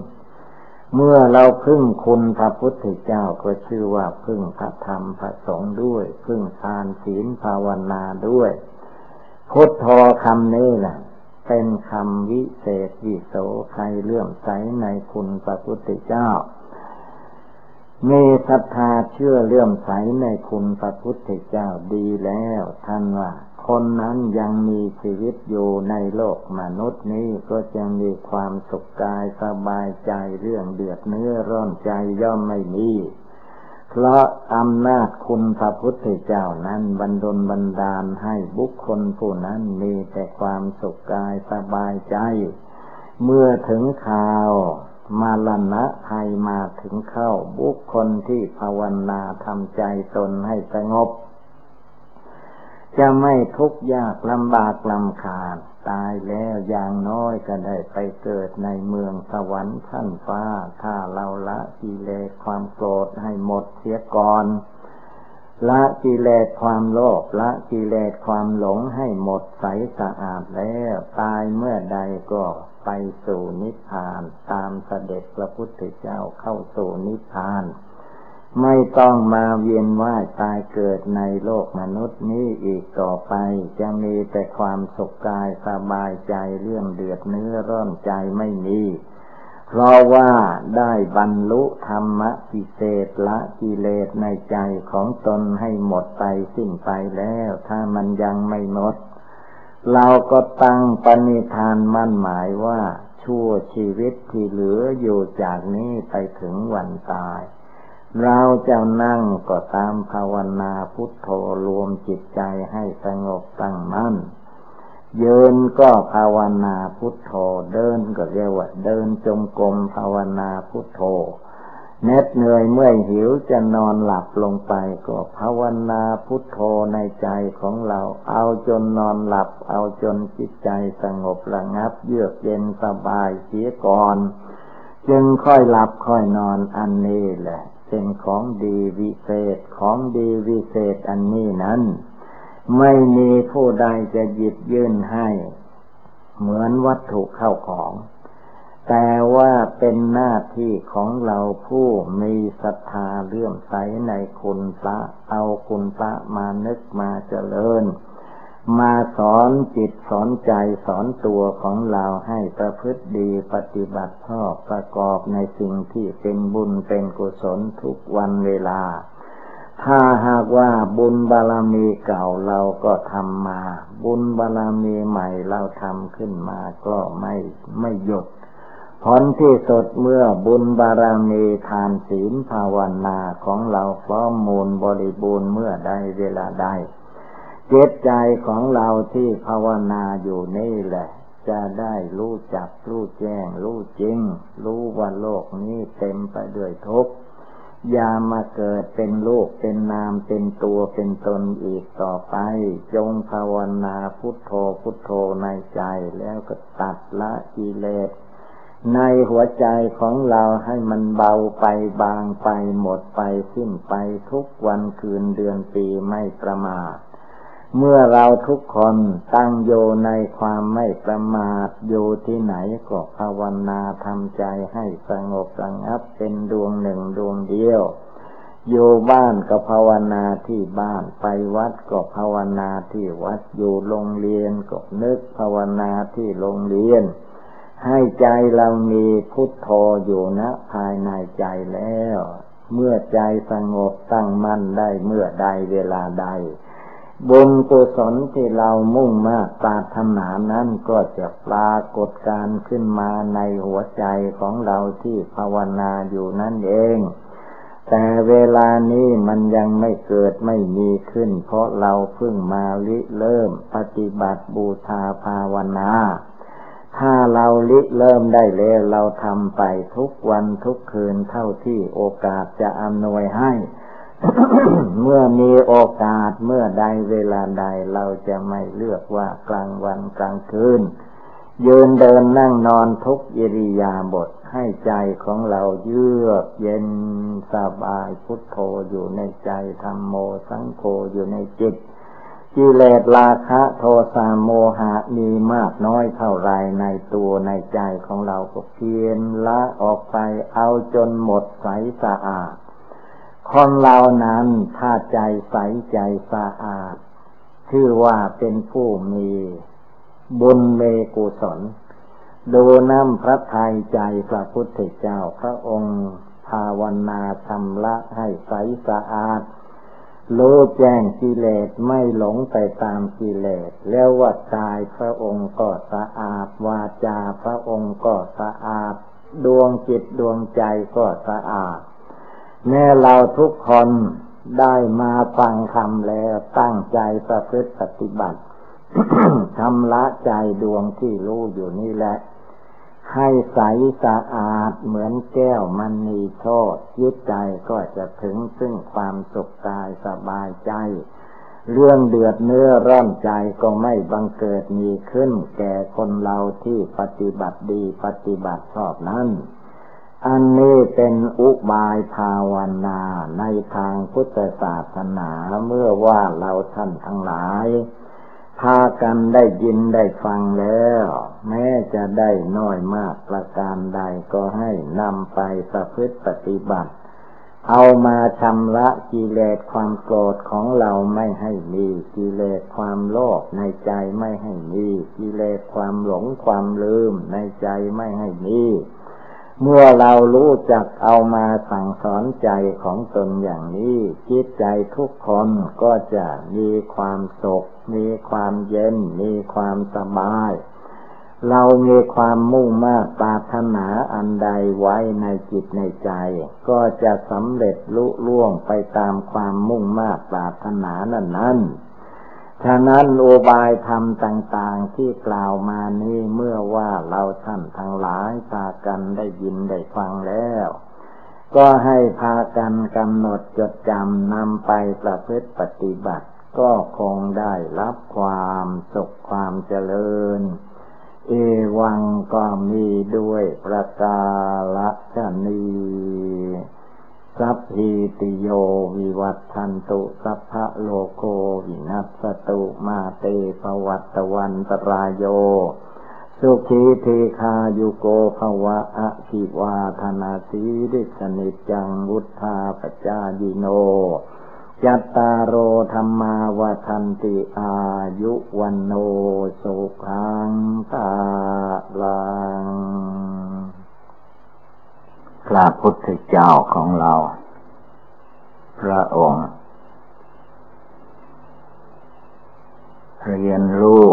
เมื่อเราพึ่งคุณพระพุทธเจ้าก็ชื่อว่าพึ่งพระธรรมพระสงฆ์ด้วย พึ่งทานศีลภาวนาด้วยพุทโธคำนี้แหละเป็นคำวิเศษวิโสใครเลื่อมใสในคุณพระพุทธเจ้ามีศรัทธาเชื่อเลื่อมใสในคุณพระพุทธเจ้าดีแล้วท่านว่า คนนั้นยังมีชีวิตอยู่ในโลกมนุษย์นี้ก็จะมีความสุขกายสบายใจเรื่องเดือดเนื้อร้อนใจย่อมไม่มีเพราะอำนาจคุณพระพุทธเจ้านั้นบรรดลบันดาลให้บุคคลผู้นั้นมีแต่ความสุขกายสบายใจ เมื่อถึงข่าวมาลณะภัยมาถึงเข้าบุคคลที่ภาวนาทำใจตนให้สงบ จะไม่ทุกข์ยากลำบากลำคาญตายแล้วอย่างน้อยก็ได้ไปเกิดในเมืองสวรรค์ชั้นฟ้า ถ้าเราละกิเลสความโกรธให้หมดเสียก่อน ละกิเลสความโลภละกิเลสความหลงให้หมดใสสะอาดแล้ว ตายเมื่อใดก็ไปสู่นิพพาน ตามเสด็จพระพุทธเจ้าเข้าสู่นิพพาน ไม่ต้องมาเวียนว่ายตายเกิดในโลกมนุษย์นี้อีกต่อไป จะมีแต่ความสุขกายสบายใจเรื่องเดือดเนื้อร้อนใจไม่มี เพราะว่าได้บรรลุธรรมะพิเศษละกิเลสในใจของตนให้หมดไปสิ้นไปแล้ว ถ้ามันยังไม่หมด เราก็ตั้งปณิธานมั่นหมายว่าชั่วชีวิตที่เหลืออยู่จากนี้ไปถึงวันตาย เราจะนั่งก็ตามภาวนาพุทโธรวมจิตใจให้สงบตั้งมั่นยืนก็ภาวนาพุทโธเดินก็เรียกว่าเดินจงกรมภาวนาพุทโธเน็ดเหนื่อยเมื่อยหิวจะนอนหลับลงไปก็ภาวนาพุทโธในใจของเรา เอาจนนอนหลับ เอาจนจิตใจสงบระงับ เยือกเย็นสบายเสียก่อน จึงค่อยหลับค่อยนอนอันนี้แหละ เป็นของดีวิเศษของดีวิเศษอันนี้นั้น ไม่มีผู้ใดจะหยิบยื่นให้ เหมือนวัตถุเข้าของ แต่ว่าเป็นหน้าที่ของเราผู้มีศรัทธาเลื่อมใสในคุณพระเอาคุณพระมานึกมาเจริญ มาสอนจิตสอนใจสอนตัวของเราให้ประพฤติดีปฏิบัติชอบประกอบในสิ่งที่เป็นบุญเป็นกุศลทุกวันเวลา ถ้าหากว่าบุญบารมีเก่าเราก็ทำมา บุญบารมีใหม่เราทำขึ้นมาก็ไม่ไม่หยุดผลที่สุดเมื่อบุญบารมีทานศีลภาวนาของเราพร้อมมูลบริบูรณ์เมื่อใดเวลาใด จิตใจของเราที่ภาวนาอยู่นี่แหละ จะได้รู้จักรู้แจ้ง รู้จริง รู้ว่าโลกนี้เต็มไปด้วยทุกข์อย่ามาเกิดเป็นลูกเป็นนามเป็นตัวเป็นตนอีกต่อไป จงภาวนาพุทโธพุทโธในใจแล้วก็ตัดละกิเลสในหัวใจของเราให้มันเบาไปบางไปหมดไปสิ้นไปทุกวันคืนเดือนปีไม่ประมาท เมื่อเราทุกคนตั้งโยในความไม่ประมาทอยู่ที่ไหนก็ภาวนาทำใจให้สงบสงับเป็นดวงหนึ่งดวงเดียวอยู่บ้านก็ภาวนาที่บ้านไปวัดก็ภาวนาที่วัดอยู่โรงเรียนก็นึกภาวนาที่โรงเรียน ให้ใจเรามีพุทโธอยู่นะภายในใจแล้ว เมื่อใจสงบตั้งมั่นได้เมื่อใดเวลาใด บุญกุศลที่เรามุ่งมากปรารถนานั้นก็จะปรากฏการขึ้นมาในหัวใจของเราที่ภาวนาอยู่นั่นเอง แต่เวลานี้มันยังไม่เกิดไม่มีขึ้น เพราะเราเพิ่งมาลิเริ่มปฏิบัติบูชาภาวนา ถ้าเราลิเริ่มได้แล้วเราทำไปทุกวันทุกคืนเท่าที่โอกาสจะอำนวยให้ เมื่อมีโอกาสเมื่อใดเวลาใดเราจะไม่เลือกว่ากลางวันกลางคืน ยืนเดินนั่งนอนทุกอิริยาบถให้ใจของเราเยือกเย็นสบายพุทโธอยู่ในใจธรรมโมสังโฆอยู่ในจิตกิเลสราคะโทสะโมหะมีมากน้อยเท่าไรในตัวในใจของเราก็เพียนละออกไปเอาจนหมดใสสะอาด คนเรานั้นถ้าใจใสใจสะอาด ชื่อว่าเป็นผู้มีบุญเมกุศล ดูน้ำพระทัยใจพระพุทธเจ้าพระองค์ ภาวนาชำระให้ใสสะอาดรู้แจ้งกิเลสไม่หลงไปตามกิเลส แล้วว่ากายพระองค์ก็สะอาด วาจาพระองค์ก็สะอาด ดวงจิตดวงใจก็สะอาด แม้เราทุกคนได้มาฟังธรรมแล้วตั้งใจประพฤติปฏิบัติทำละใจดวงที่รู้อยู่นี่แหละ ให้ใสสะอาดเหมือนแก้วมันมีโทษยึดใจก็จะถึงซึ่งความสุขกายสบายใจ เรื่องเดือดเนื้อร้อนใจก็ไม่บังเกิดมีขึ้น แก่คนเราที่ปฏิบัติดีปฏิบัติชอบนั้น อันนี้เป็นอุบายภาวนาในทางพุทธศาสนาเมื่อว่าเราท่านทั้งหลาย พากันได้ยินได้ฟังแล้ว แม้จะได้น้อยมากประการใดก็ให้นำไปประพฤติปฏิบัติ เอามาชำระกิเลสความโกรธของเราไม่ให้มีกิเลสความโลภในใจไม่ให้มีกิเลสความหลงความลืมในใจไม่ให้มี เมื่อเรารู้จักเอามาสั่งสอนใจของตนอย่างนี้ จิตใจทุกคนก็จะมีความสุข มีความเย็น มีความสบาย เรามีความมุ่งมากปรารถนาอันใดไว้ในจิตในใจ ก็จะสำเร็จลุล่วงไปตามความมุ่งมากปรารถนานั้นนั้น ฉะนั้นโอบายธรรมต่าง ๆ ที่กล่าวมานี้เมื่อว่าเราท่านทั้งหลายพากันได้ยินได้ฟังแล้ว ก็ให้พากันกำหนดจดจำนำไปประพฤติปฏิบัติ ก็คงได้รับความสุขความเจริญ เอวังก็มีด้วยประกาศนี้ สัพพิติโยวิวัตทันตุสัพพะโลโกวินัสตุมาเตภวัตวันตรายโย สุขีเทคายุโกภวะอะคิวาธนาสีริสนิจังวุธาปจายิโนยัตตาโรธรรมาวทันติอายุวันโนสุขังตาลัง พระพุทธเจ้าของเรา พระองค์ เรียนรู้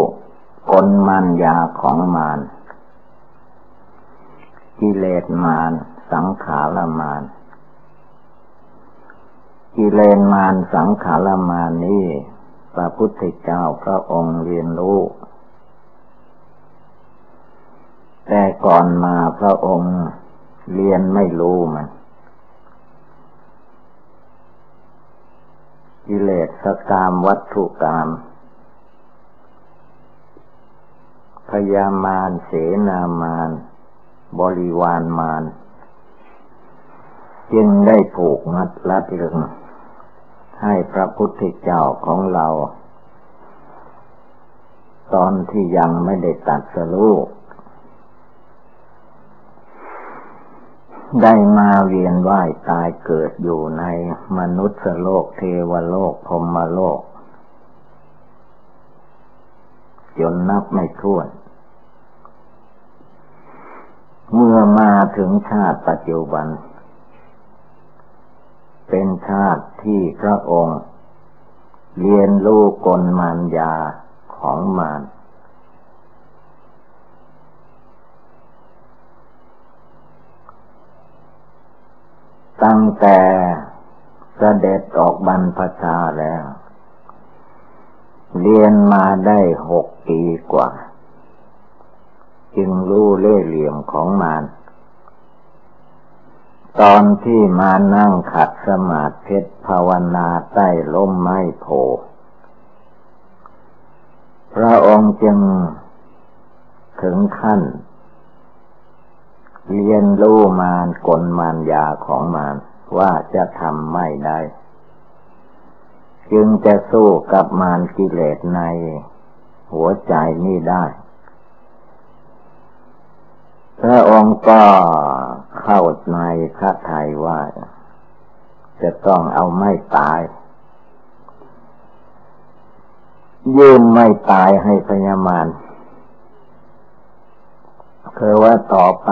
กลมันยาของมารกิเลสมารสังขารมารกิเลสมารสังขารมารนี้พระพุทธเจ้าพระองค์เรียนรู้แต่ก่อนมาพระองค์ เรียนไม่รู้มันกิเลสกามวัตถุกรรมพยามารเสนามารบริวารมารจึงได้ผูกมัดลัดลึงให้พระพุทธเจ้าของเรา ตอนที่ยังไม่ได้ตัดสรู้ ได้มาเวียนว่ายตายเกิดอยู่ในมนุษย์โลกเทวโลกพรมโลก จนนับไม่ถ้วน เมื่อมาถึงชาติปัจจุบัน เป็นชาติที่พระองค์ เรียนรู้กลมารยาของมาร ตั้งแต่เสด็จออกบรรพชาแล้ว เรียนมาได้หกปีกว่า จึงรู้เล่เหลี่ยมของมารตอนที่มานั่งขัดสมาธิภาวนาใต้ล้มไม้โพพระองค์จึงถึงขั้น เรียนรู้มารกลมารยาของมารว่าจะทำไม่ได้ จึงจะสู้กับมารกิเลสในหัวใจนี้ได้ พระองค์ก็เข้าในพระไทยว่า จะต้องเอาไม่ตาย ยืนไม่ตายให้พญามารคือว่าต่อไป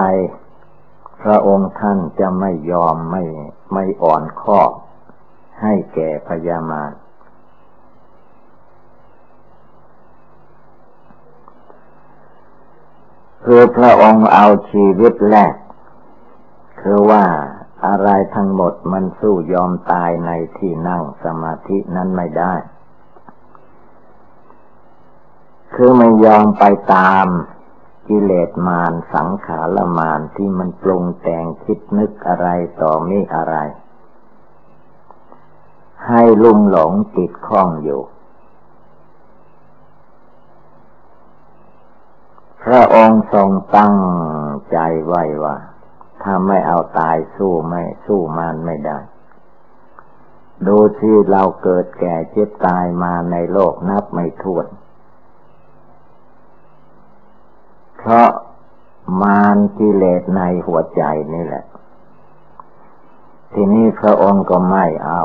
ระองค์ท่านจะไม่ยอมไม่ไม่อ่อนข้อ ให้แก่พญามารคือพระองค์เอาชีวิตแรก คือว่าอะไรทั้งหมดมันสู้ยอมตายในที่นั่งสมาธินั้นไม่ได้ คือไม่ยอมไปตาม กิเลสมารสังขารมารที่มันปรุงแต่งคิดนึกอะไรต่อมีอะไร ให้ลุ่มหลงติดข้องอยู่ พระองค์ทรงตั้งใจไว้ว่าถ้าไม่เอาตายสู้ไม่สู้มารไม่ได้ดูที่เราเกิดแก่เจ็บตายมาในโลกนับไม่ถ้วน เพราะมารกิเลสในหัวใจนี่แหละ ทีนี้พระองค์ก็ไม่เอา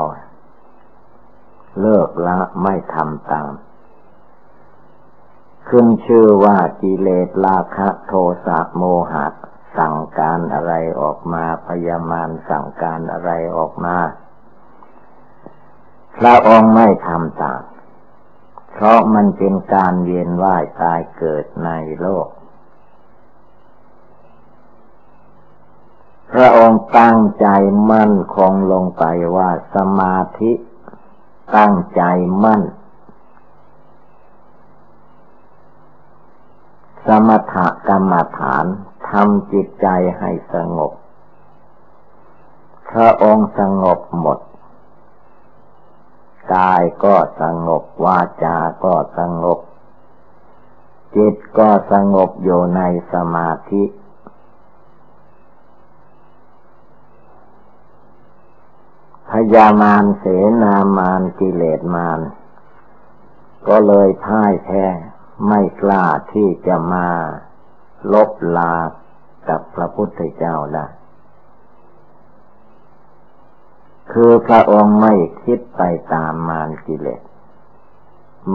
เลิกละไม่ทำตาม ขึ้นชื่อว่ากิเลสราคะโทสะโมหะสั่งการอะไรออกมาพยามารสั่งการอะไรออกมา พระองค์ไม่ทำตาม เพราะมันเป็นการเวียนว่ายตายเกิดในโลก พระองค์ตั้งใจมั่นคงลงไปว่าสมาธิ ตั้งใจมั่น สมถกรรมฐานทำจิตใจให้สงบ พระองค์สงบหมดกายก็สงบวาจาก็สงบ จิตก็สงบอยู่ในสมาธิ พยามารเสนามารกิเลสมารก็เลยพ่ายแพ้ไม่กล้าที่จะมาลบลากับพระพุทธเจ้าได้คือพระองค์ไม่คิดไปตามมารกิเลส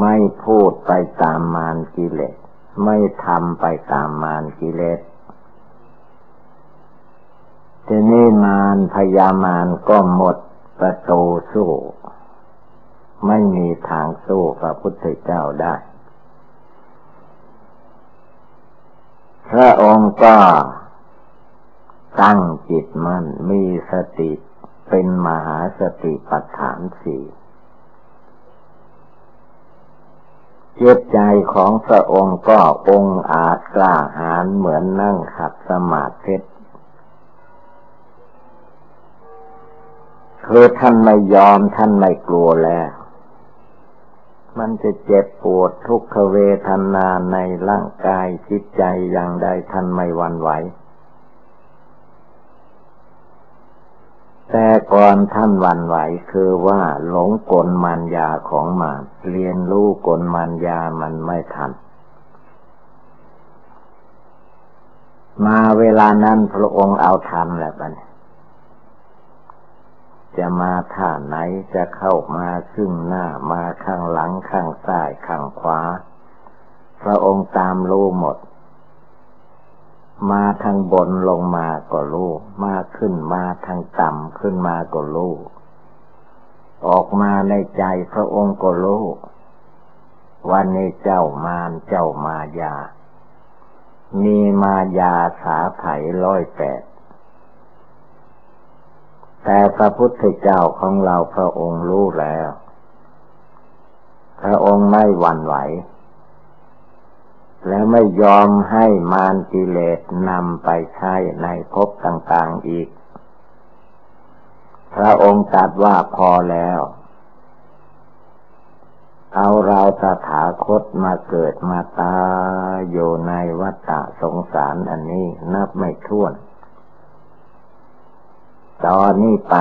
ไม่พูดไปตามมารกิเลส ไม่ทำไปตามมารกิเลสทีนี้มารพยามารก็หมด ประตูสู้ ไม่มีทางสู้พระพุทธเจ้าได้ พระองค์ก็ตั้งจิตมั่นมีสติเป็นมหาสติปัฏฐานสี่เจตใจของพระองค์ก็องอาจกล้าหาญเหมือนนั่งขัดสมาธิ คือท่านไม่ยอมท่านไม่กลัวแล้ว มันจะเจ็บปวดทุกขเวทนาในร่างกายจิตใจอย่างใดท่านไม่หวั่นไหว แต่ก่อนท่านวันไหวคือว่าหลงกลมารยาของมาเรียนรู้กลมารยามันไม่ทันมาเวลานั้นพระองค์เอาทันแล้วบัด จะมาท่าไหนจะเข้ามาซึ่งหน้ามาข้างหลังข้างซ้ายข้างขวา พระองค์ตามรู้หมด มาทางบนลงมาก็รู้มาขึ้นมาทางต่ำขึ้นมาก็รู้ออกมาในใจพระองค์ก็รู้วันนี้เจ้ามารเจ้ามายา มีมายาสาไถร้อยแปด แต่พระพุทธเจ้าของเราพระองค์รู้แล้ว พระองค์ไม่หวั่นไหว แล้วไม่ยอมให้มารกิเลสนำไปใช้ในภพต่างๆอีก พระองค์ตรัสว่าพอแล้ว เอาเราตถาคตมาเกิดมาตายอยู่ในวัฏสงสารอันนี้นับไม่ถ้วน ตอนนี้ไป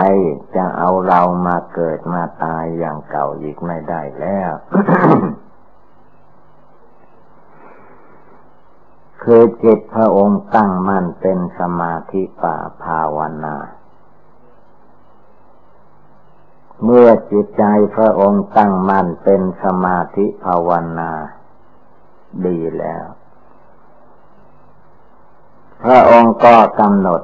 จะเอาเรามาเกิดมาตายอย่างเก่าอีกไม่ได้แล้ว คือจิตพระองค์ตั้งมั่นเป็นสมาธิป่าภาวนา เมื่อจิตใจพระองค์ตั้งมั่นเป็นสมาธิภาวนา ดีแล้ว พระองค์ก็กำหนด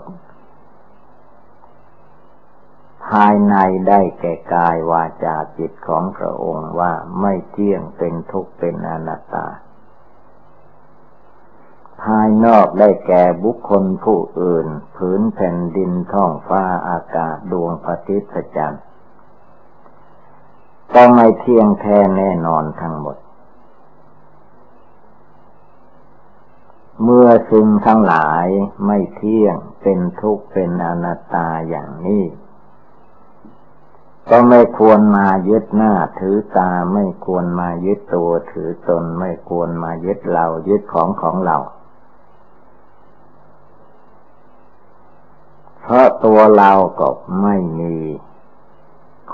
ภายในได้แก่กายวาจาจิตของพระองค์ว่าไม่เที่ยงเป็นทุกข์เป็นอนัตตา ภายนอกได้แก่บุคคลผู้อื่น ผืนแผ่นดินท้องฟ้าอากาศดวงปฏิสจันก็ไม่เที่ยงแท้แน่นอนทั้งหมด เมื่อสิ่งทั้งหลายไม่เที่ยงเป็นทุกข์เป็นอนัตตาอย่างนี้ ก็ไม่ควรมายึดหน้าถือตาไม่ควรมายึดตัวถือตนไม่ควรมายึดเรายึดของของเรา เพราะตัวเราก็ไม่มี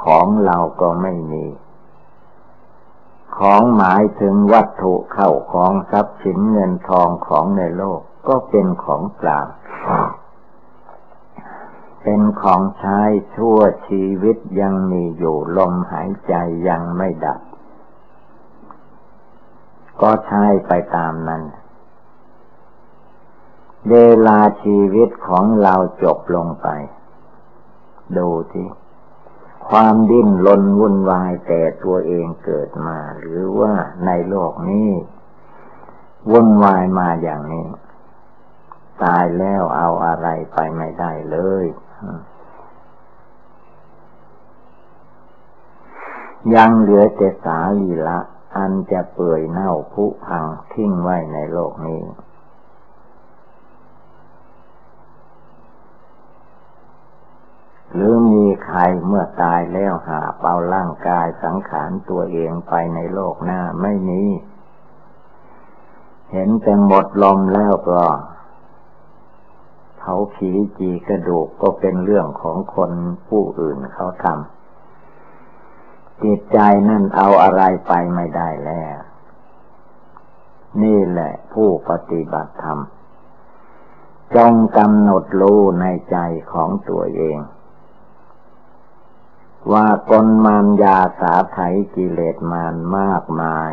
ของเราก็ไม่มี ของหมายถึงวัตถุเข้าของทรัพย์สินเงินทองของในโลกก็เป็นของเปล่า เป็นของใช้ชั่วชีวิตยังมีอยู่ลมหายใจยังไม่ดับ ก็ใช้ไปตามนั้น เวลาชีวิตของเราจบลงไป ดูที่ความดิ้นรนวุ่นวายแต่ตัวเองเกิดมา หรือว่าในโลกนี้ วุ่นวายมาอย่างนี้ ตายแล้วเอาอะไรไปไม่ได้เลย ยังเหลือเจสาลีละ อันจะเปื่อยเน่าผุพังทิ้งไว้ในโลกนี้ หรือมีใครเมื่อตายแล้วหาเป่าร่างกายสังขารตัวเองไปในโลกหน้าไม่มี เห็นแต่หมดลมแล้วก็ เผาผีจีกระดูกก็เป็นเรื่องของคนผู้อื่นเขาทำจิตใจนั่นเอาอะไรไปไม่ได้แล้ว นี่แหละผู้ปฏิบัติธรรม จงกำหนดรู้ในใจของตัวเอง ว่ากลมานยาสาไถกิเลสมานมากมาย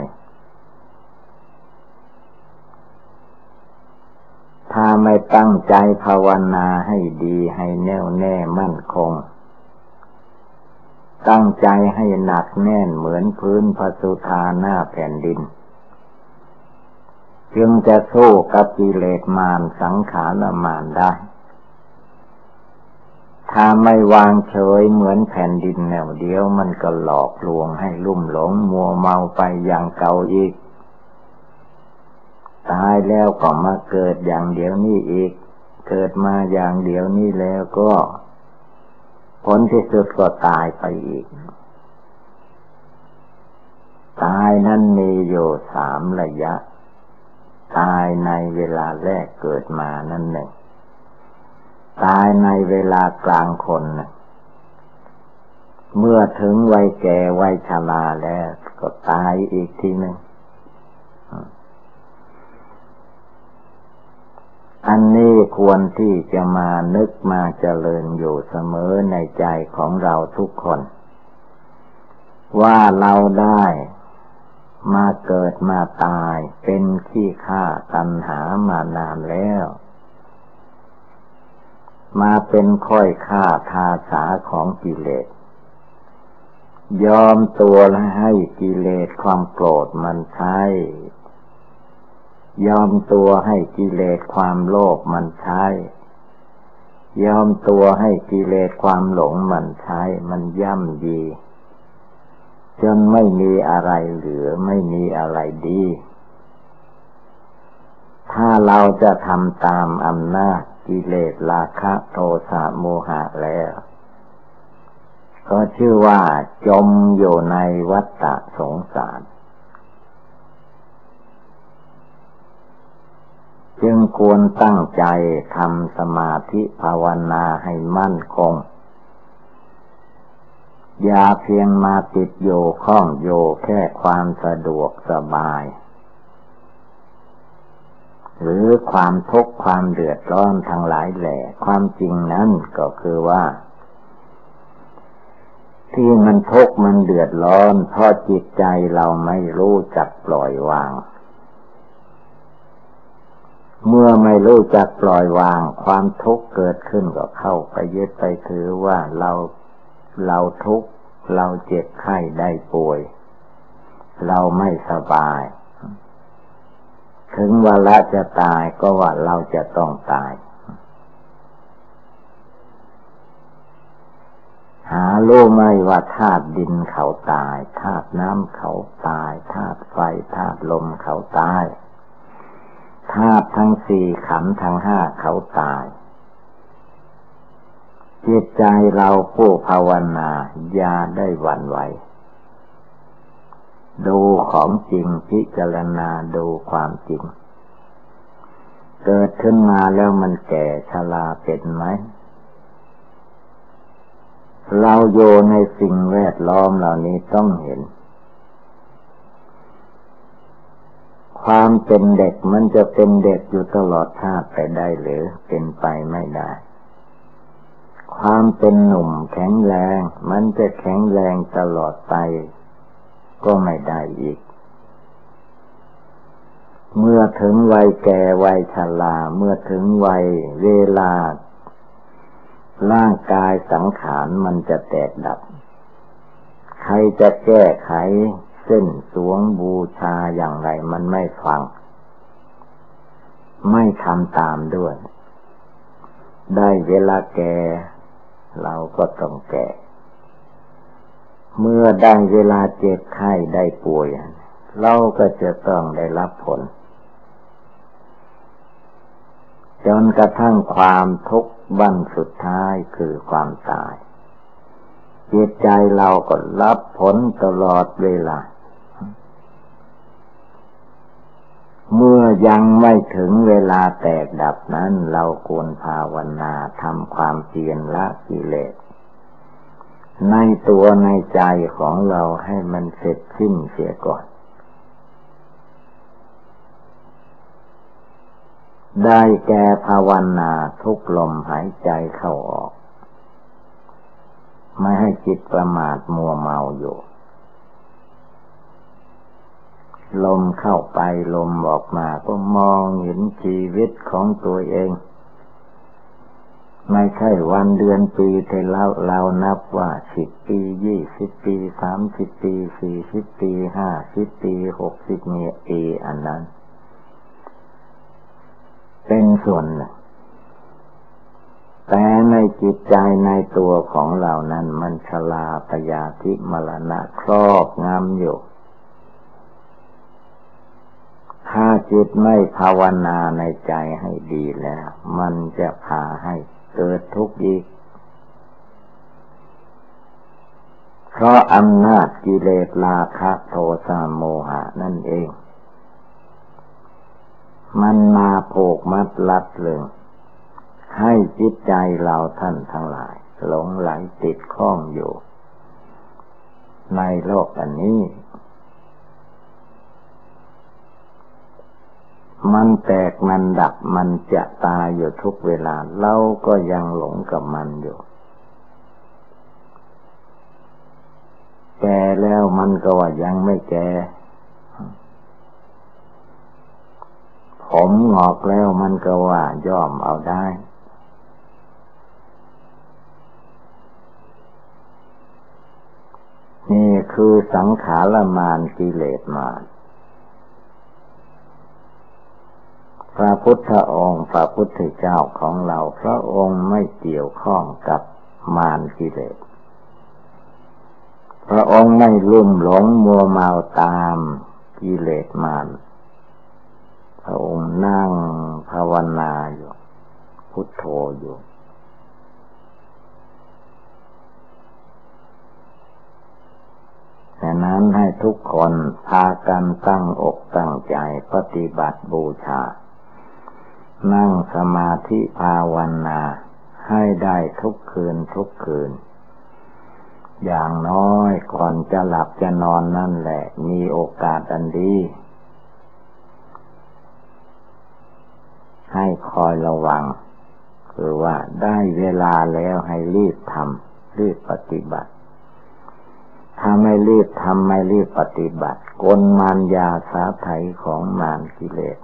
ถ้าไม่ตั้งใจภาวนาให้ดีให้แน่วแน่มั่นคง ตั้งใจให้หนักแน่นเหมือนพื้นพระสุธาหน้าแผ่นดิน จึงจะสู้กับกิเลสมารสังขารมารได้ ถ้าไม่วางเฉยเหมือนแผ่นดินแนวเดียวมันก็หลอกลวงให้ลุ่มหลงมัวเมาไปอย่างเก่าอีกายแล้วก็มาเกิดอย่างเดียวนี้อีก เกิดมาอย่างเดียวนี้แล้วก็ ผลที่สุดก็ตายไปอีก ตายนั้นมีอยู่สามระยะ ตายในเวลาแรกเกิดมานั่นหนึ่ง ตายในเวลากลางคนเมื่อถึงวัยแก่วัยชราแล้วก็ตายอีกทีหนึ่ง อันนี้ควรที่จะมานึกมาเจริญอยู่เสมอในใจของเราทุกคน ว่าเราได้มาเกิดมาตายเป็นขี้ข้าตัณหามานานแล้ว มาเป็นค่อยค่าทาสาของกิเลส ยอมตัวและให้กิเลสความโกรธมันใช้ ยอมตัวให้กิเลสความโลภมันใช้ ยอมตัวให้กิเลสความหลงมันใช้ มันย่ำดีจนไม่มีอะไรเหลือไม่มีอะไรดี ถ้าเราจะทำตามอำนาจกิเลสราคะโทสะโมหะแล้ว ก็ชื่อว่าจมอยู่ในวัฏฏะสงสาร จึงควรตั้งใจทำสมาธิภาวนาให้มั่นคง อย่าเพียงมาติดโยข้องโยแค่ความสะดวกสบาย หรือความทุกข์ความเดือดร้อนทั้งหลายแหล่ความจริงนั้นก็คือว่า ที่มันทุกข์มันเดือดร้อนเพราะจิตใจเราไม่รู้จักปล่อยวาง เมื่อไม่รู้จักปล่อยวางความทุกข์เกิดขึ้นก็เข้าไปยึดไปถือว่าเราเราทุกข์เราเจ็บไข้ได้ป่วย เราไม่สบาย ถึงเวลาจะตายก็ว่าเราจะต้องตาย หารู้ไหมว่าธาตุดินเขาตายธาตุน้ำเขาตายธาตุไฟธาตุลมเขาตาย ธาตุทั้งสี่ขันทั้งห้าเขาตาย จิตใจเราผู้ภาวนาอย่าได้หวั่นไหวดูของจริงพิจารณาดูความจริง เกิดขึ้นมาแล้วมันแก่ชราเป็นไหม เราโยในสิ่งแวดล้อมเหล่านี้ต้องเห็น ความเป็นเด็กมันจะเป็นเด็กอยู่ตลอดชาติไปได้หรือเป็นไปไม่ได้ ความเป็นหนุ่มแข็งแรง มันจะแข็งแรงตลอดไป ก็ไม่ได้อีก เมื่อถึงวัยแก่วัยชราเมื่อถึงวัยเวลา ร่างกายสังขารมันจะแตกดับ ใครจะแก้ไข ส้นสวงบูชาอย่างไรมันไม่ฟัง ไม่ทำตามด้วย ได้เวลาแก่เราก็ต้องแก่ เมื่อได้เวลาเจ็บไข้ได้ป่วย เราก็จะต้องได้รับผล จนกระทั่งความทุกข์บั้นสุดท้ายคือความตายจิตใจเราก็รับผลตลอดเวลา เมื่อยังไม่ถึงเวลาแตกดับนั้น เราควรภาวนาทำความเพียรละกิเลส ในตัวในใจของเราให้มันเสร็จสิ้นเสียก่อน ได้แก่ภาวนาทุกลมหายใจเข้าออก ไม่ให้จิตประมาทมัวเมาอยู่ ลมเข้าไปลมออกมาก็มองเห็นชีวิตของตัวเอง ไม่ใช่วันเดือนปีแต่เราเรานับว่าสิบปียี่สิบปีสามสิบปีสี่สิบปีห้าสิบปีหกสิบปีอันนั้น เป็นส่วนแต่ในจิตใจในตัวของเรานั้นมันชลาปยาธิมรณะครอบงำอยู่ ถ้าจิตไม่ภาวนาในใจให้ดีแล้ว มันจะพาให้เกิดทุกข์อีก เพราะอำนาจกิเลสราคะโทสะโมหะนั่นเอง มันมาผูกมัดลัดเลืองให้จิตใจเราท่านทั้งหลาย หลงไหลติดข้องอยู่ ในโลกอันนี้ มันแตกมันดับมันจะตายอยู่ทุกเวลา เราก็ยังหลงกับมันอยู่แก่แล้วมันก็ว่ายังไม่แก่ผมงอกแล้วมันก็ว่าย่อมเอาได้ นี่คือสังขารมานกิเลสมาน พระพุทธองค์พระพุทธเจ้าของเรา พระองค์ไม่เกี่ยวข้องกับมารกิเลส พระองค์ไม่ลุ่มหลงมัวเมาตามกิเลสมาร พระองค์นั่งภาวนาอยู่ พุทโธอยู่ฉะนั้นให้ทุกคนพากันตั้งอกตั้งใจปฏิบัติบูชา นั่งสมาธิภาวนา ให้ได้ทุกคืนทุกคืน อย่างน้อยก่อนจะหลับจะนอนนั่นแหละ มีโอกาสอันดี ให้คอยระวัง คือว่าได้เวลาแล้วให้รีบทำรีบปฏิบัติ ถ้าไม่รีบทำไม่รีบปฏิบัติ กลมารยาสาไถของมารกิเลส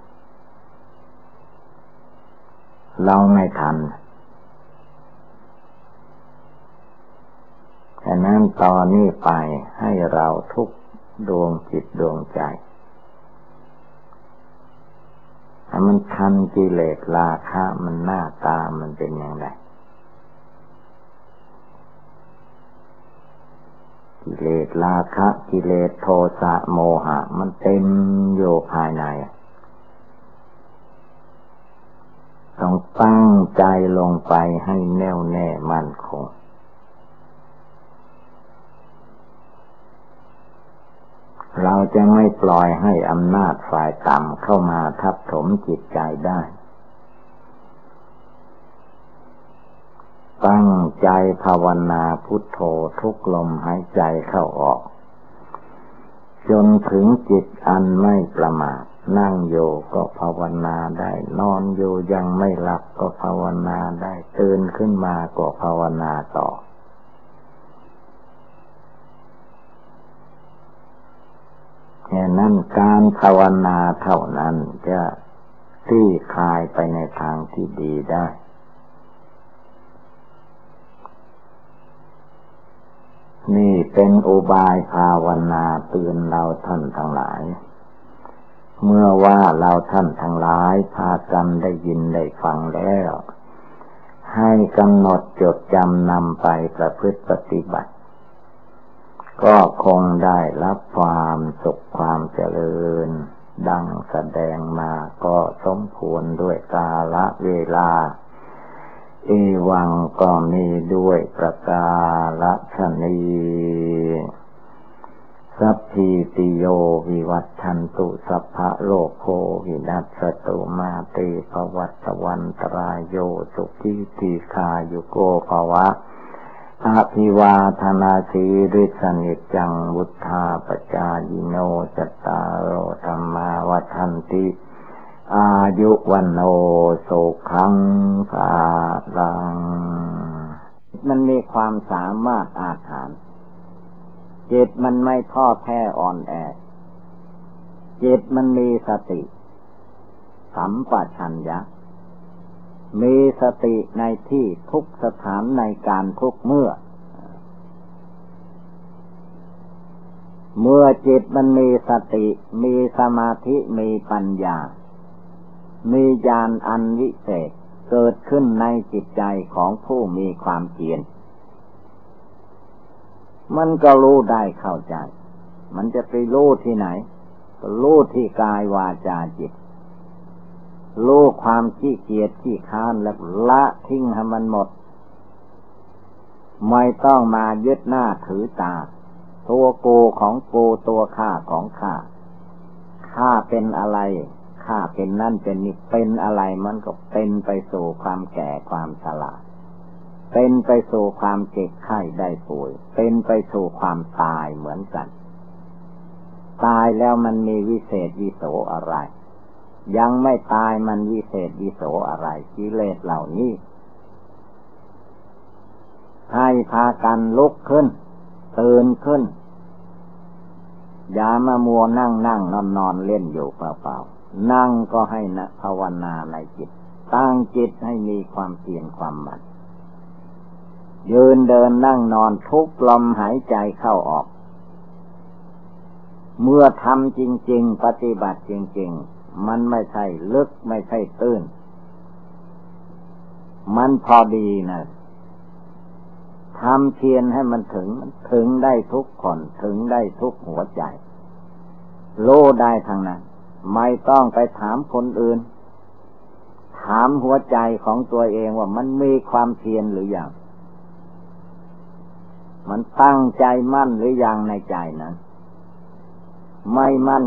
เราไม่ทันฉะนั้นตอนนี้ไปให้เราทุกดวงจิตดวงใจถ้ามันทันกิเลสราคะมันหน้าตามันเป็นอย่างไรกิเลสราคะ กิเลสโทสะโมหะ มันเต็มอยู่ภายใน ต้องตั้งใจลงไปให้แน่วแน่มั่นคง เราจะไม่ปล่อยให้อำนาจฝ่ายต่ำเข้ามาทับถมจิตใจได้ ตั้งใจภาวนาพุทโธทุกลมหายใจเข้าออก จนถึงจิตอันไม่ประมาท นั่งโยก็ภาวนาได้ นอนโยยังไม่หลับก็ภาวนาได้ตื่นขึ้นมาก็ภาวนาต่อ แค่นั้นการภาวนาเท่านั้นจะที่คลายไปในทางที่ดีได้นี่เป็นอุบายภาวนาเตือนเราท่านทั้งหลาย เมื่อว่าเราท่านทั้งหลายพากันได้ยินได้ฟังแล้ว ให้กำหนดจดจำนำไปประพฤติปฏิบัติ ก็คงได้รับความสุขความเจริญ ดังแสดงมาก็สมควรด้วยกาละเวลา เอวังก็มีด้วยประกาศนี สัพพิติโยวิวัตชันตุสัพพะโลกโควินัสตุมาเตภวัตวันตรายโยสุขีติคายุโกภวะอาภิวาธนาสีริสนิจังวุธาปจายิโนจตารโอธรรมาวัันติ อายุวันโนสุขังภาลัง มันมีความสามารถอาถรรพ์ จิตมันไม่ท้อแท้อ่อนแอ จิตมันมีสติ สัมปชัญญะ มีสติในที่ทุกสถานในการทุกเมื่อ เมื่อจิตมันมีสติ มีสมาธิมีปัญญา มีญาณอันวิเศษเกิดขึ้นในจิตใจของผู้มีความเพียร มันก็รู้ได้เข้าใจ มันจะไปรู้ที่ไหน ก็รู้ที่กายวาจาจิตรู้ความขี้เกียจขี้ค้านแล้วละทิ้งให้มันหมด ไม่ต้องมายึดหน้าถือตา ตัวโกของโกตัวข้าของข้าข้าเป็นอะไรข้าเป็นนั่นเป็นนี่เป็นอะไรมันก็เป็นไปสู่ความแก่ความชรา เป็นไปสู่ความเจ็บไข้ได้ป่วย เป็นไปสู่ความตายเหมือนกัน ตายแล้วมันมีวิเศษวิโสอะไร ยังไม่ตายมันวิเศษวิโสอะไรกิเลสเหล่านี้ ให้พากันลุกขึ้น ตื่นขึ้น อย่ามามัวนั่งนั่งนอนนอนเล่นอยู่เปล่าๆนั่งก็ให้นะภาวนาในจิต ตั้งจิตให้มีความเพียรความหมั่น ยืนเดินนั่งนอนทุกลมหายใจเข้าออก เมื่อทำจริง ๆ ปฏิบัติจริง ๆ มันไม่ใช่ลึกไม่ใช่ตื้น มันพอดีนะทำเพียรให้มันถึงถึงได้ทุกคนถึงได้ทุกหัวใจ โลได้ทางนั้น ไม่ต้องไปถามคนอื่น ถามหัวใจของตัวเองว่ามันมีความเพียรหรืออยัง มันตั้งใจมั่นหรือยังในใจนั้น ไม่มั่น